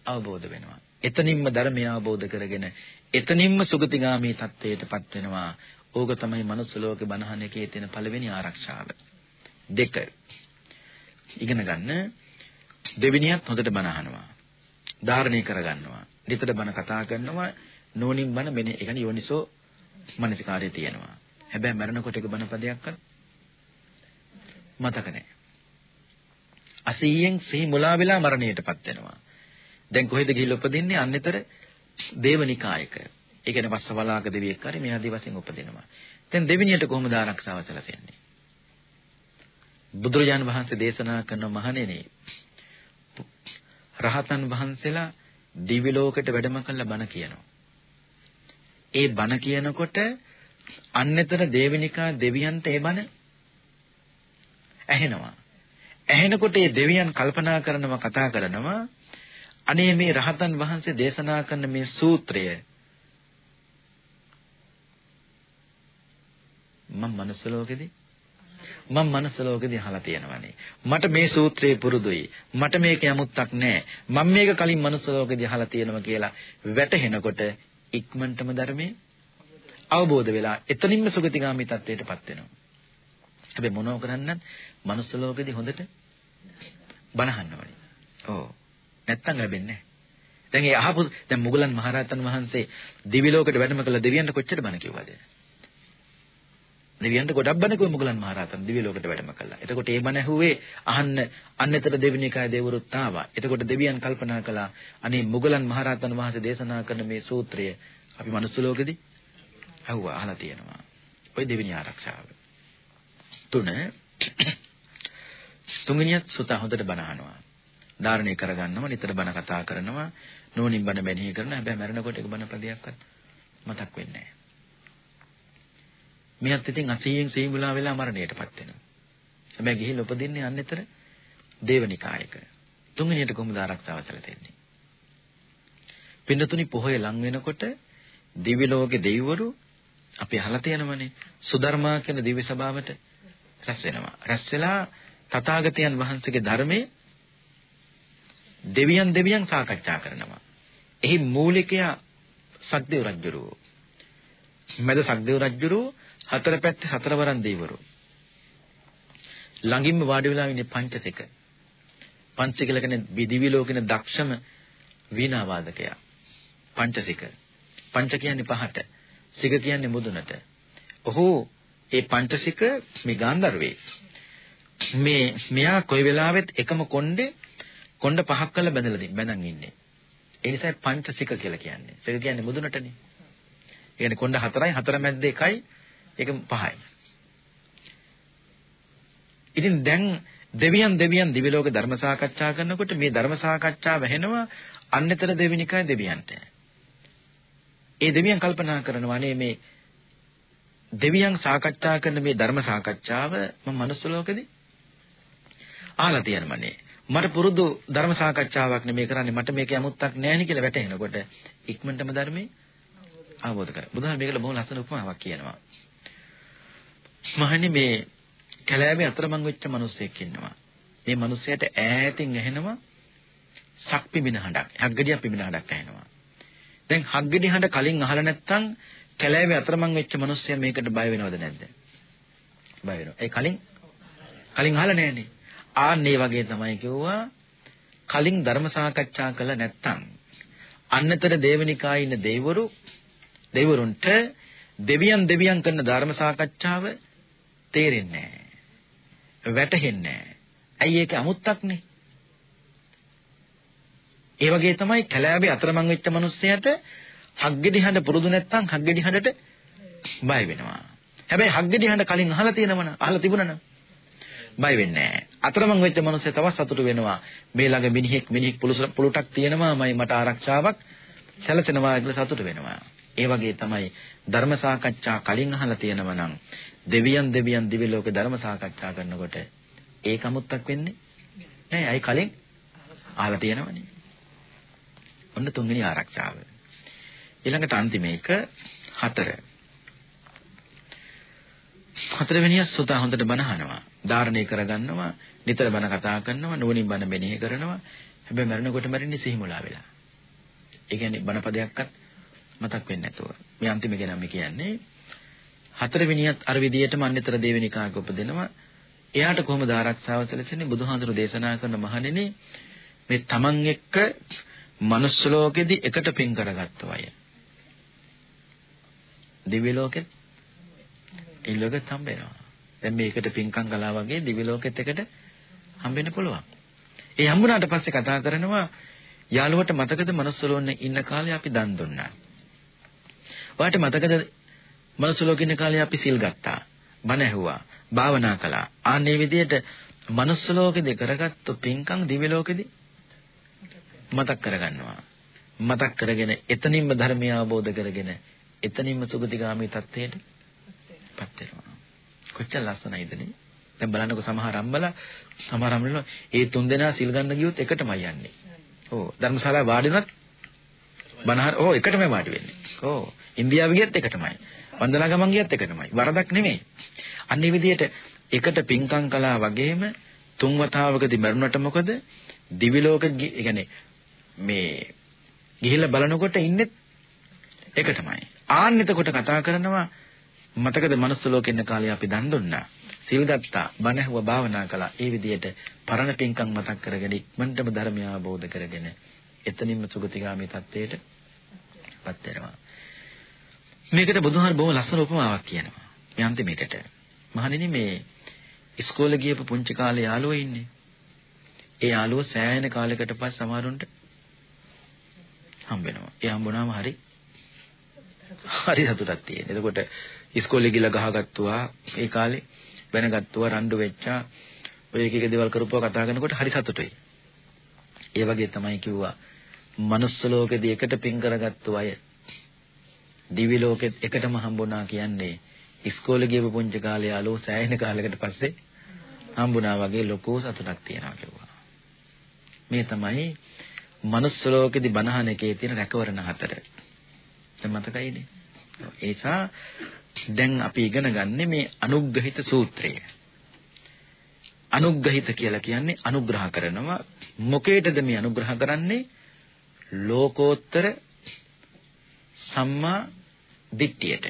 [SPEAKER 2] අවබෝධ වෙනවා. එතනින්ම ධර්මය අවබෝධ කරගෙන එතනින්ම සුගතිගාමී තත්වයටපත් වෙනවා. ඕක තමයි මනුස්ස ලෝකේ බණහන එකේ තියෙන පළවෙනි ආරක්ෂාව. දෙක. ඉගෙන ගන්න දෙවිනියත් හොඳට බණහනවා. ධාරණය කරගන්නවා. නිතර බණ කතා කරනවා. නෝනින් බණ මෙනේ ඒ කියන්නේ යෝනිසෝ මනසිකාරය තියෙනවා. හැබැයි මරණකොට එක බණ පදයක්වත් මතක නැහැ. අසීයෙන් සිහි මුලා වෙලා මරණයටපත් වෙනවා. දැන් කොහෙද ගිහිල්ලා උපදින්නේ? අන්නතර දේවනිකායක. ඒ කියන්නේ වස්සවලාක දෙවියෙක් හරි මේ ආදී වශයෙන් උපදිනවා. දැන් දෙවිනියට කොහොමද ආරක්ෂාව සැලසෙන්නේ? බුදුරජාණන් වහන්සේ දේශනා කරන මහණෙනි රහතන් වහන්සේලා දිව්‍ය ලෝකෙට වැඩම කළා බණ කියනවා. ඒ බණ කියනකොට අන්නතර දේවනිකා දෙවියන්ට ඒ බණ ඇහෙනවා. ඇහෙනකොට ඒ දෙවියන් කල්පනා කරනවා කතා කරනවා අනේ මේ රහතන් වහන්සේ දේශනා කරන මේ සූත්‍රය මම මනුස්ස ලෝකෙදී මම මනස ලෝකෙදී අහලා තියෙනවානේ. මට මේ සූත්‍රේ පුරුදුයි. මට මේක යමුත්තක් නැහැ. මම මේක කලින් මනුස්ස ලෝකෙදී අහලා තියෙනවා කියලා වැටහෙනකොට ඉක්මනටම ධර්මයේ අවබෝධ වෙලා එතනින්ම සුගතිගාමී තත්වයටපත් වෙනවා. හැබැයි මොනව කරන්නත් මනුස්ස ලෝකෙදී හොඳට බණහන්න ඕනේ. ඕ. නැත්තම් ලැබෙන්නේ නැහැ. දැන් ඒ අහපු දැන් මුගලන් මහරහතන් වහන්සේ දිවි ලෝකෙට වැඩම කළ දෙවියන්ට කොච්චර බණ කිව්වද? දෙවියන්ට ගොඩක් බණ කිව්ව මුගලන් මහරහතන් දිව්‍ය ලෝකෙට වැඩම කළා. එතකොට ඒ බණ ඇහුවේ අහන්න අන්නතර දෙවිනිකාය දෙවරුත් ආවා. එතකොට දෙවියන් කල්පනා කළා අනේ මුගලන් මහරහතන් වහන්සේ දේශනා කරන මේ සූත්‍රය අපි මනුස්ස ලෝකෙදී ඇහුවා අහලා තියෙනවා. ওই දෙවිනි ආරක්ෂාව. තුන තුන්වෙනියත් සුත හොඳට බණ අහනවා. ධාරණය කරගන්නවා නිතර බණ කතා කරනවා නෝනින් බණ මෙනෙහි කරනවා හැබැයි මැරෙනකොට ඒක බණ පදයක්වත් මතක් වෙන්නේ නැහැ. මෙයත් ඉතින් 80න් සීමුලා වෙලා මරණයටපත් වෙනවා. හැබැයි ගිහිල්ලා උපදින්නේ අන්නතර දේවනිකායක. තුන්වෙනියට කොහොමද ආරක්ෂාව සැලසෙන්නේ? පින්නතුනි පොහොය ලං වෙනකොට දිව්‍ය ලෝකේ දෙවිවරු අපි අහලා තියෙනවනේ සුධර්මා කියන දිව්‍ය සභාවට රැස් වෙනවා. රැස් වෙලා තථාගතයන් වහන්සේගේ ධර්මයේ දෙවියන් දෙවියන් සාකච්ඡා කරනවා. එහි මූලිකයා සක්දේව රජුරෝ. මැද සක්දේව රජුරෝ හතර පැත්තේ හතරවරන් දෙවිවරු. ළඟින්ම වාඩි වෙලා ඉන්නේ පංචසික. පංචසික කියන්නේ විදිවි ලෝකින දක්ෂම වීණා වාදකයා. පංචසික. පංච කියන්නේ පහට. සික කියන්නේ මුදුනට. ඔහු ඒ පංචසික මේ ගාන්ධර්වේ. මේ මෙයා කොයි වෙලාවෙත් එකම කොණ්ඩේ කොණ්ඩ පහක් කරලා බැඳලා දින් බැඳන් ඉන්නේ. ඒ නිසා පංචසික කියලා කියන්නේ. සික කියන්නේ මුදුනටනේ. ඒ කියන්නේ කොණ්ඩ හතරයි හතර මැද්ද එකයි ඒක පහයි. ඉතින් දැන් දෙවියන් දෙවියන් දිවි ලෝක ධර්ම සාකච්ඡා කරනකොට මේ ධර්ම සාකච්ඡාව ඇහෙනවා අන්නතර දෙවිනිකාය දෙවියන්ට. ඒ දෙවියන් කල්පනා කරනවා නේ මේ දෙවියන් සාකච්ඡා කරන මේ ධර්ම සාකච්ඡාව මම මනුස්ස ලෝකෙදී අහලා තියෙනමනේ. මට පුරුදු ධර්ම සාකච්ඡාවක් නෙමෙයි කරන්නේ මට මේක යමුත්තක් නැහැ නේ කියලා වැටහෙනකොට ඉක්මනටම ධර්මයේ අවබෝධ කර. බුදුහාම මේකට බොහොම ලස්සන උපමාවක් කියනවා. මහන්නේ මේ කැලෑවේ අතරමං වෙච්ච මිනිස්සෙක් ඉන්නවා. මේ මිනිස්සයාට ඈතින් ඇහෙනවා සක්පි මින හඬක්. හග්ගඩියක් පිමින හඬක් ඇහෙනවා. දැන් හග්ගඩි හඬ කලින් අහලා නැත්නම් කැලෑවේ අතරමං වෙච්ච මිනිස්සයා මේකට බය වෙනවද නැද්ද? බය වෙනවා. ඒ කලින් කලින් අහලා නැහනේ. ආන් මේ වගේ තමයි කිව්වා කලින් ධර්ම සාකච්ඡා කළ නැත්නම් අන්නතර දේවනිකායේ ඉන්න දෙවිවරු දෙවිවරුන්ට දෙවියන් දෙවියන් කරන ධර්ම සාකච්ඡාව තේරෙන්නේ නැහැ. වැටහෙන්නේ නැහැ. ඇයි ඒක අමුත්තක්නේ? ඒ වගේ තමයි කැලෑවේ අතරමං වෙච්ච මිනිස්සයාට හග්ගෙඩි හඬ පුරුදු නැත්නම් හග්ගෙඩි හඬට බය වෙනවා. හැබැයි හග්ගෙඩි හඬ කලින් අහලා තියෙනවනම් අහලා තිබුණා බය වෙන්නේ නැහැ. අතරමං වෙච්ච මිනිස්සයා තවත් සතුටු වෙනවා. මේ ළඟ මිනිහෙක් මිනිහෙක් පුළුටක් තියෙනවාමයි මට ආරක්ෂාවක් සැලසෙනවා කියලා සතුටු වෙනවා. ඒ වගේ තමයි ධර්ම සාකච්ඡා කලින් අහලා තියෙනවා නම් දෙවියන් දෙවියන් දිවි ලෝක ධර්ම සාකච්ඡා කරනකොට ඒක අමුත්තක් වෙන්නේ නෑ. අයි කලින් අහලා තියෙනවනේ. ඔන්න තුන්වෙනි ආරක්ෂාව. ඊළඟට අන්තිම එක හතර. හතරවෙනිය සුතා හොඳට බණ අහනවා. ධාරණය කරගන්නවා, නිතර බණ කතා කරනවා, නුවණින් බණ මෙනෙහි කරනවා. හැබැයි මරණකොට මරින්නේ සිහිමුලා වෙලා. ඒ කියන්නේ බණ පදයක්වත් මතක් වෙන්නේ නැතුව. මේ අන්තිම එක නම් කියන්නේ හතරවෙනියත් අර විදියටම අන්‍යතර දේවනිකාක උපදිනවා. එයාට කොහොමද ආරක්ෂාව සැලසෙන්නේ? බුදුහාඳුරු දේශනා කරන මහණෙනි මේ තමන් එක්ක මනුස්ස ලෝකෙදි එකට පින් කරගත්තු අය. දිව්‍ය ලෝකෙත් ඒ ලෝකෙත් හම්බෙනවා. දැන් මේකට පින්කම් කළා වගේ දිව්‍ය ලෝකෙත් එකට හම්බෙන්න පුළුවන්. ඒ හම්බුණාට පස්සේ කතා කරනවා යාළුවට මතකද මනුස්ස ලෝකෙ ඉන්න කාලේ අපි දන් දුන්නා. ඔයාට මතකද මනුස්ස ලෝකෙ ඉන්න කාලේ අපි සිල් ගත්තා. බණ ඇහුවා. භාවනා කළා. ආන්නේ විදිහට මනුස්ස ලෝකෙදී කරගත්තු පින්කම් දිව්‍ය ලෝකෙදී මතක් කරගන්නවා. මතක් කරගෙන එතනින්ම ධර්මය අවබෝධ කරගෙන එතනින්ම සුගතිගාමී තත්ත්වයට පත් වෙනවා. කොච්චර ලස්සනයිද නේ? දැන් බලන්නකො සමහර අම්මලා සමහර අම්මලා ඒ තුන් දෙනා සිල් ගන්න ගියොත් එකටමයි යන්නේ. ඕ ධර්මශාලාවේ වාඩි වුණත් බණහර ඕ එකටමයි වාඩි වෙන්නේ. ඕ ඉන්දියාවේ ගියත් එකටමයි. වන්දනා ගමන් ගියත් එකටමයි. වරදක් නෙමෙයි. අන්න ඒ විදිහට එකට පින්කම් කළා වගේම තුන් වතාවකදී මරුණට මොකද? දිවි ලෝක يعني මේ ගිහිල්ලා බලනකොට ඉන්නේ එකටමයි. ආන්න එතකොට කතා කරනවා මතකද මනුස්ස ලෝකෙ ඉන්න කාලේ අපි දන් දුන්නා. සිල් ගත්තා, බණ ඇහුවා, භාවනා කළා. ඒ විදිහට පරණ පින්කම් මතක් කරගෙන ඉක්මනටම ධර්මය අවබෝධ කරගෙන එතනින්ම සුගතිගාමී තත්වයට පත් වෙනවා. මේකට බුදුහාර බොහොම ලස්සන උපමාවක් කියනවා. මේ අන්තිමේකට. මහණෙනි මේ ඉස්කෝලේ ගියපු පුංචි කාලේ යාළුවෝ ඉන්නේ. ඒ යාළුවෝ සෑහෙන කාලයකට පස්සේ සමහරුන්ට හම්බ වෙනවා. ඒ හම්බුනාම හරි හරි සතුටක් තියෙන. එතකොට ඉස්කෝලේ ගිහලා ගහගත්තුවා ඒ කාලේ වෙනගත්තුවා රණ්ඩු වෙච්චා ඔය එක එක දේවල් කරපුවා කතා කරනකොට හරි සතුටුයි. ඒ වගේ තමයි කිව්වා මනුස්ස ලෝකෙදී එකට පින් කරගත්තු අය දිවි ලෝකෙත් එකටම හම්බුණා කියන්නේ ඉස්කෝලේ ගියපු පුංචි කාලේ යාළුවෝ සෑහෙන කාලයකට පස්සේ හම්බුණා වගේ ලොකු සතුටක් තියෙනවා කිව්වා. මේ තමයි මනුස්ස ලෝකෙදී බණහන එකේ තියෙන රැකවරණ හතර. දැන් මතකයිනේ. ඒ නිසා දැන් අපි ඉගෙන ගන්න මේ අනුග්‍රහිත සූත්‍රය. අනුග්‍රහිත කියලා කියන්නේ අනුග්‍රහ කරනවා. මොකේදද මේ අනුග්‍රහ කරන්නේ? ලෝකෝත්තර සම්මා දිට්ඨියට.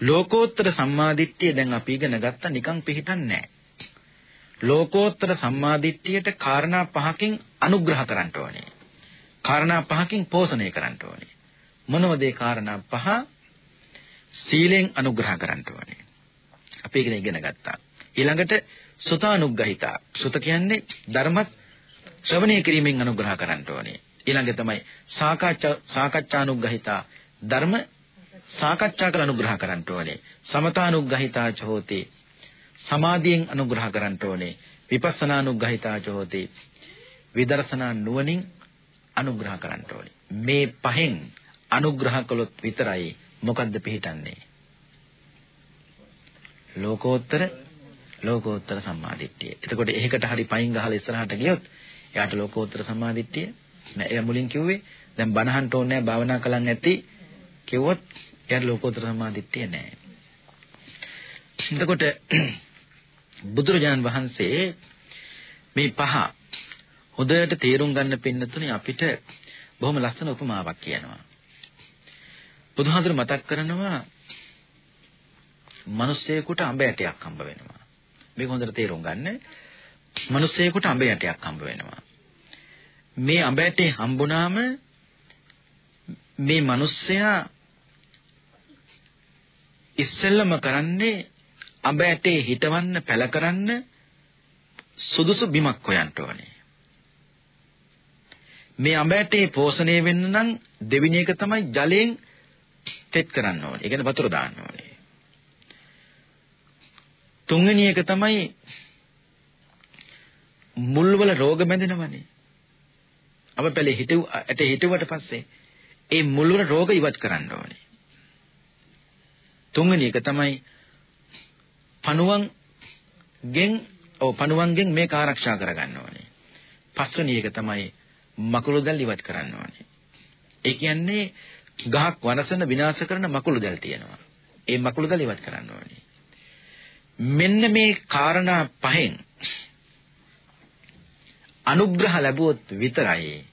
[SPEAKER 2] ලෝකෝත්තර සම්මා දිට්ඨිය දැන් අපි ඉගෙන ගත්තා නිකන් පිළිටන්නේ නැහැ. ලෝකෝත්තර සම්මා දිට්ඨියට කාරණා පහකින් අනුග්‍රහ කරන්න ඕනේ. කාරණා පහකින් පෝෂණය කරන්න ඕනේ. මොනවද ඒ කාරණා පහ? සීලෙන් අනුග්‍රහ කරන්න ඕනේ. අපි ඒක ඉගෙන ගත්තා. ඊළඟට සුතානුග්‍රහිතා. සුත කියන්නේ ධර්ම ශ්‍රවණය කිරීමෙන් අනුග්‍රහ කරන්න ඕනේ. ඊළඟ තමයි සාකච්ඡා සාකච්ඡානුග්‍රහිතා. ධර්ම සාකච්ඡා කර අනුග්‍රහ කරන්න ඕනේ. සමතානුග්‍රහිතා චෝති. සමාධියෙන් අනුග්‍රහ කරන්න ඕනේ. විපස්සනානුග්‍රහිතා චෝති. විදර්ශනා නුවණින් අනුග්‍රහ කරන්න ඕනේ. මේ පහෙන් අනුග්‍රහ කළොත් විතරයි මොකද්ද පිළිටන්නේ? ලෝකෝත්තර ලෝකෝත්තර සම්මාදිට්ඨිය. එතකොට එහෙකට හරි පයින් ගහලා ඉස්සරහට ගියොත් එයාට ලෝකෝත්තර සම්මාදිට්ඨිය නෑ. එයා මුලින් කිව්වේ දැන් බණහන්ට ඕනේ නෑ භාවනා කලන් නැති කිව්වොත් එයාට ලෝකෝත්තර සම්මාදිට්ඨිය නෑ. එතකොට [clears throat] බුදුරජාණන් වහන්සේ මේ පහ හොඳට තේරුම් ගන්න පින්නතුනේ අපිට බොහොම ලස්සන උපමාවක් කියනවා. බුදුහාඳුර මතක් කරනවා මිනිස්සෙකුට අඹ ඇටයක් හම්බ වෙනවා. මේක හොඳට තේරුම් ගන්න. මිනිස්සෙකුට අඹ ඇටයක් හම්බ වෙනවා. මේ අඹ ඇටේ හම්බුනාම මේ මිනිස්සයා ඉස්සෙල්ලම කරන්නේ අඹ ඇටේ හිටවන්න පැල කරන්න සුදුසු බිමක් හොයන්න ඕනේ. මේ අඹ ඇටේ පෝෂණය වෙන්න නම් දෙවෙනි එක තමයි ජලයෙන් තෙත් කරන්න ඕනේ. ඒ කියන්නේ වතුර දාන්න ඕනේ. තුන්වෙනි එක තමයි මුල් වල රෝග බැඳෙනවනේ. අවපැලේ හිටු ඇට හිටුවට පස්සේ ඒ මුළුන රෝග ඉවත් කරන්න ඕනේ. තුන්වෙනි එක තමයි පණුවන් ගෙන් ඔව් පණුවන්ගෙන් මේක ආරක්ෂා කරගන්න ඕනේ. පස්වෙනි එක තමයි මකුළු දැල් ඉවත් කරන්න ඕනේ. ඒ කියන්නේ ගහක් වනසන විනාශ කරන මකුළු දැල් තියෙනවා. ඒ මකුළු දැල් ඉවත් කරන්න ඕනේ. මෙන්න මේ කාරණා පහෙන් අනුග්‍රහ ලැබුවොත් විතරයි.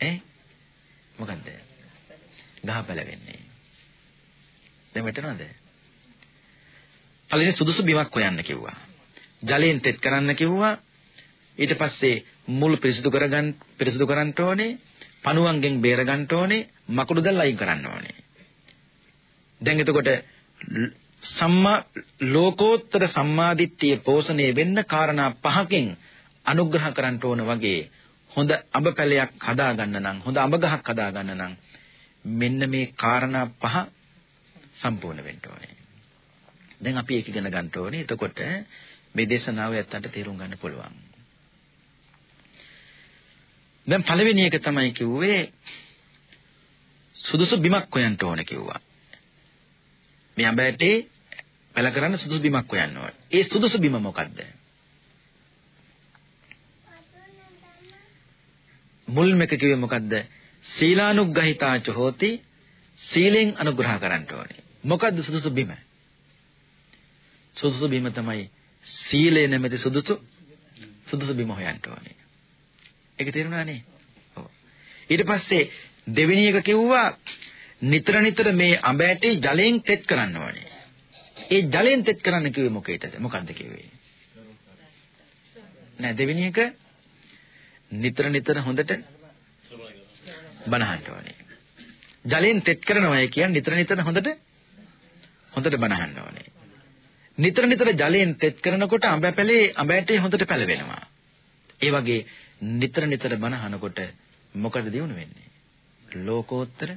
[SPEAKER 2] ඈ? මොකන්ද ගහ පැලවෙන්නේ දැන් වැටෙනවද? පළවෙනි සුදුසු බිමක් හොයන්න කිව්වා. ජලයෙන් තෙත් කරන්න කිව්වා. ඊට පස්සේ මුල් පිරිසිදු කරගන්න පිරිසිදු කරන්න ඕනේ. පණුවන්ගෙන් බේර ගන්න ඕනේ. මකුළු දැල් අයින් කරන්න ඕනේ. දැන් එතකොට සම්මා ලෝකෝත්තර සම්මාදිට්ඨිය පෝෂණය වෙන්න කාරණා පහකින් අනුග්‍රහ කරන්න ඕන වගේ හොඳ අඹ පැලයක් හදා ගන්න නම් හොඳ අඹ ගහක් හදා ගන්න නම් මෙන්න මේ කාරණා පහ සම්පූර්ණ වෙන්න ඕනේ. දැන් අපි ඒක ඉගෙන ගන්න ඕනේ. එතකොට මේ දේශනාව ඇත්තට තේරුම් ගන්න පුළුවන්. දැන් පළවෙනි එක තමයි කිව්වේ සුදුසු බිමක් හොයන්න ඕන කිව්වා. මේ අඹයටේ පැල කරන්න සුදුසු බිමක් හොයන්න ඕන. ඒ සුදුසු බිම මොකද්ද? මුල්ම එක කිව්වේ මොකද්ද? සීලානුග්‍රහිතාච හෝති සීලෙන් අනුග්‍රහ කරන්න ඕනේ. මොකද්ද සුදුසු බිම? සුදුසු බිම තමයි සීලය නැමැති සුදුසු සුදුසු බිම හොයන්න ඕනේ. ඒක තේරුණානේ? ඔව්. ඊට පස්සේ දෙවෙනි එක කිව්වා නිතර නිතර මේ අඹ ඇටේ ජලයෙන් තෙත් කරන්න ඕනේ. ඒ ජලයෙන් තෙත් කරන්න කිව්වේ මොකේද? මොකද්ද කිව්වේ? නෑ දෙවෙනි එක නිතර නිතර හොඳට බනහන්න ඕනේ. ජලයෙන් තෙත් කරනවා කියන්නේ නිතර නිතර හොඳට හොඳට බනහන්න ඕනේ. නිතර නිතර ජලයෙන් තෙත් කරනකොට අඹ පැලේ අඹ ඇටේ හොඳට පැලවෙනවා. ඒ වගේ නිතර නිතර බනහනකොට මොකද දිනු වෙන්නේ? ලෝකෝත්තර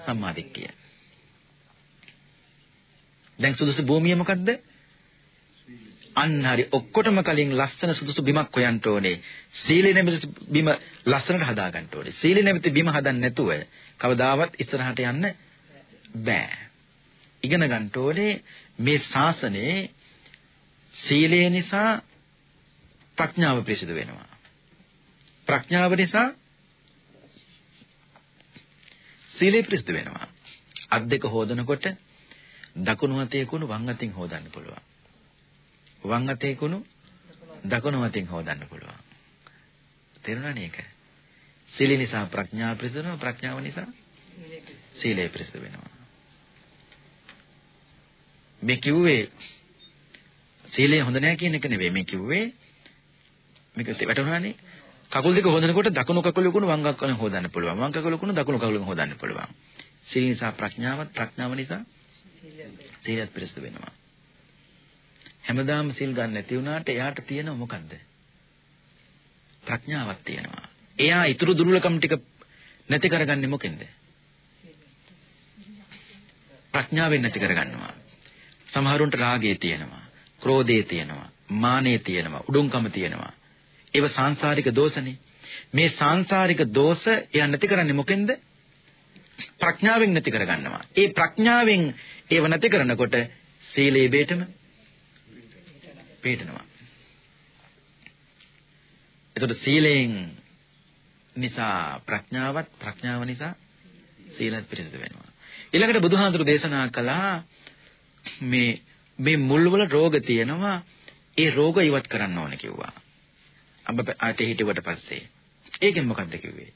[SPEAKER 2] සම්මාදිට්ඨිය. දැන් සුදුසු භූමිය මොකද්ද? අන්න හරි ඔක්කොටම කලින් ලස්සන සුදුසු බිමක් හොයන්න ඕනේ. සීලේ නැමැති බිම ලස්සනට හදා ගන්න ඕනේ. සීලේ නැමැති බිම හදන්න නැතුව කවදාවත් ඉස්සරහට යන්න බෑ. ඉගෙන ගන්න ඕනේ මේ ශාසනයේ සීලය නිසා ප්‍රඥාව පිරිසිදු වෙනවා. ප්‍රඥාව නිසා සීලය පිරිසිදු වෙනවා. අත් දෙක හොදනකොට දකුණු අතේ කුණු වම් අතින් හොදන්න පුළුවන්. වම් අතේ කුණු දකුණු අතින් හොදන්න පුළුවන්. තේරුණානේ ඒක? සීල නිසා ප්‍රඥාව පිරිසිදු වෙනවා ප්‍රඥාව නිසා සීලය පිරිසිදු වෙනවා. මේ කිව්වේ සීලය හොඳ නැහැ කියන එක නෙවෙයි මේ කිව්වේ මේක වැටුණානේ කකුල් දෙක හොදනකොට දකුණු කකුල උකුණු වම් කකුලෙන් හොදන්න පුළුවන් වම් කකුල උකුණු දකුණු කකුලෙන් හොදන්න පුළුවන් සීල නිසා ප්‍රඥාවත් ප්‍රඥාව නිසා සීලයත් පිරිසිදු වෙනවා හැමදාම සිල් ගන්න නැති වුණාට එයාට තියෙනව මොකද්ද? ප්‍රඥාවක් තියෙනවා. එයා ඊතුරු දුර්වලකම් ටික නැති කරගන්නේ මොකෙන්ද? ප්‍රඥාවෙන් නැති කරගන්නවා. සමහරුන්ට රාගය තියෙනවා, ක්‍රෝධය තියෙනවා, මානය තියෙනවා, උඩුම්කම තියෙනවා. ඒව සාංශාරික දෝෂනේ. මේ සාංශාරික දෝෂ එයා නැති කරන්නේ මොකෙන්ද? ප්‍රඥාවෙන් නැති කරගන්නවා. ඒ ප්‍රඥාවෙන් ඒව නැති කරනකොට සීලේ බේටම පිළිටනවා. එතකොට සීලයෙන් නිසා ප්‍රඥාවත් ප්‍රඥාව නිසා සීලත් පිරිසිදු වෙනවා. ඊළඟට බුදුහාඳුරු දේශනා කළා මේ මේ මුල්වල රෝග තියෙනවා ඒ රෝග ඉවත් කරන්න ඕනේ කිව්වා. අඹ ආතේ හිටුවට පස්සේ. ඒකෙන් මොකද්ද කිව්වේ?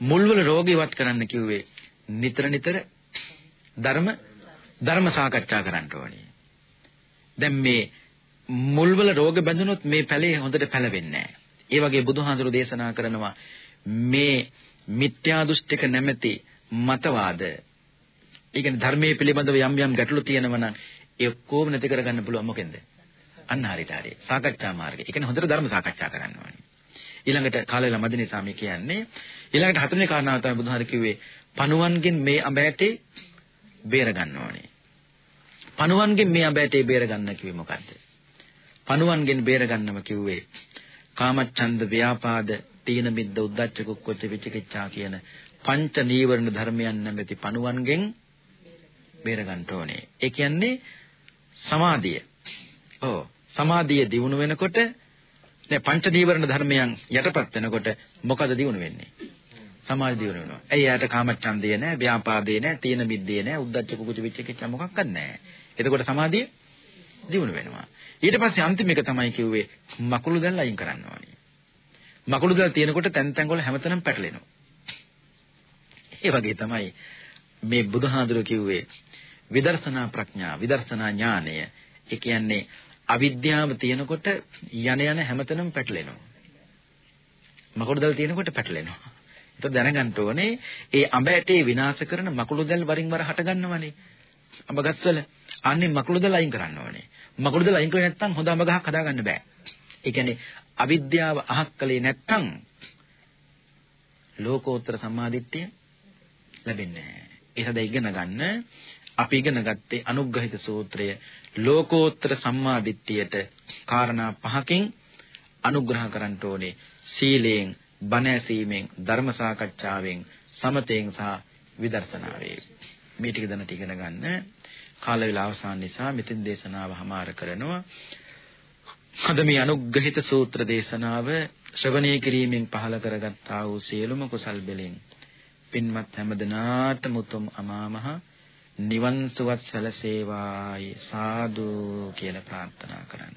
[SPEAKER 2] මුල්වල රෝග ඉවත් කරන්න කිව්වේ නිතර නිතර ධර්ම ධර්ම සාකච්ඡා කරන්න ඕනේ. දැන් මේ මුල්වල රෝග බැඳුනොත් මේ පැලේ හොඳට පැලවෙන්නේ නැහැ. ඒ වගේ බුදුහාඳුරු දේශනා කරනවා මේ මිත්‍යා දෘෂ්ටික නැමැති මතවාද ඒ කියන්නේ ධර්මයේ පිළිබඳව යම් යම් ගැටලු තියෙනවා නම් ඒ ඔක්කොම නැති කරගන්න පුළුවන් මොකෙන්ද? අන්න හරියට හරි. සාකච්ඡා මාර්ගය. ඒ කියන්නේ හොඳට ධර්ම සාකච්ඡා කරන්න ඕනේ. ඊළඟට කාලේල මදිනේ සාමී කියන්නේ ඊළඟට හතරවෙනි කාරණාව තමයි බුදුහාර කිව්වේ පණුවන්ගෙන් මේ අඹ ඇටේ බේර ගන්න ඕනේ. පණුවන්ගෙන් මේ අඹයටේ බේර ගන්න කිව්වේ මොකද්ද? පණුවන්ගෙන් බේර ගන්නම කිව්වේ කාමච්ඡන්ද ව්‍යාපාද තීන මිද්ද උද්ධච්ච කුක්කුච්ච විචිකිච්ඡා කියන පංච නීවරණ ධර්මයන් නැමැති පණුවන්ගෙන් බේර ගන්න ඕනේ. ඒ කියන්නේ සමාධිය. ඔව්. සමාධිය දියුණු වෙනකොට දැන් පංච දීවරණ ධර්මයන් යටපත් වෙනකොට මොකද දියුණු වෙන්නේ? සමාධිය දියුණු වෙනවා. ඇයි යාට කාමච්ඡන්දය නැහැ, ව්‍යාපාදේ නැහැ, තීන මිද්දේ නැහැ, උද්ධච්ච කුකුච විචිකිච්ඡ මොකක්වත් නැහැ. එතකොට සමාධිය දියුණු වෙනවා. ඊට පස්සේ අන්තිම එක තමයි කිව්වේ මකුළු දැල් අයින් කරන්න ඕනේ. මකුළු දැල් තියෙනකොට තැන් තැන් වල හැමතැනම පැටලෙනවා. ඒ වගේ තමයි මේ බුදුහාඳුර කිව්වේ විදර්ශනා ප්‍රඥා විදර්ශනා ඥානය ඒ කියන්නේ අවිද්‍යාව තියෙනකොට යන යන හැමතැනම පැටලෙනවා. මකුළු දැල් තියෙනකොට පැටලෙනවා. ඒක දැනගන්න ඕනේ ඒ අඹ ඇටේ විනාශ කරන මකුළු දැල් වරින් වර හට ගන්නවනේ. අඹ ගස්වල අන්නේ මකුළු දැල් අයින් කරන්න ඕනේ. මකුළු දැල් අයින් කරේ නැත්නම් හොඳ අඹ ගහක් හදාගන්න බෑ. ඒ කියන්නේ අවිද්‍යාව අහක් කලේ නැත්නම් ලෝකෝත්තර සම්මාදිට්ඨිය ලැබෙන්නේ නැහැ. ඒ සදා ඉගෙන ගන්න අපි ඉගෙන ගත්තේ අනුග්‍රහිත සූත්‍රය ලෝකෝත්තර සම්මාදිට්ඨියට කාරණා පහකින් අනුග්‍රහ කරන්න ඕනේ. සීලයෙන්, බණ ඇසීමෙන්, ධර්ම සාකච්ඡාවෙන්, සමතෙන් සහ විදර්ශනාවෙන්. මේ ටික දැනට ඉගෙන ගන්න. කාල වේලාව අවසන් නිසා මෙතෙන් දේශනාව හමාර කරනවා. අද මේ අනුග්‍රහිත සූත්‍ර දේශනාව ශ්‍රවණය කිරීමෙන් පහල කරගත්තා වූ සියලුම කුසල් බෙලෙන් පින්වත් හැමදෙනාටම උතුම් අමාමහ නිවන් සුවත් සැලසේවායි සාදු කියලා ප්‍රාර්ථනා කරන්න.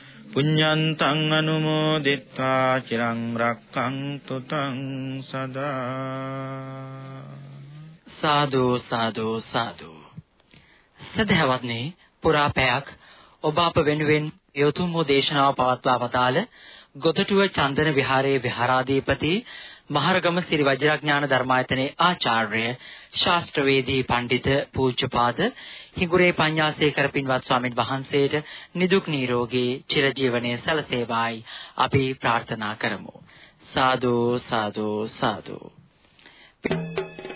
[SPEAKER 2] පුඤ්ඤන්තං අනුමෝදිත්වා චිරං රක්칸තු තං සදා
[SPEAKER 1] සාදු සාදු සාදු. සදහවත්නි පුරා පැයක් ඔබ අප වෙනුවෙන් යොතුම් වූ දේශනාව පවත්වා වදාළ ගොතටුව චන්දන විහාරයේ විහාරාධිපති මහරගම සිරි වජිරඥාන ධර්මායතනයේ ආචාර්ය ශාස්ත්‍රවේදී පඬිත පූජ්‍යපාද හිඟුරේ පඤ්ඤාසේකර පින්වත් ස්වාමින් වහන්සේට නිදුක් නිරෝගී චිරජීවනයේ සැලසේවායි අපි ප්‍රාර්ථනා කරමු සාදු සාදු සාදු Thank you.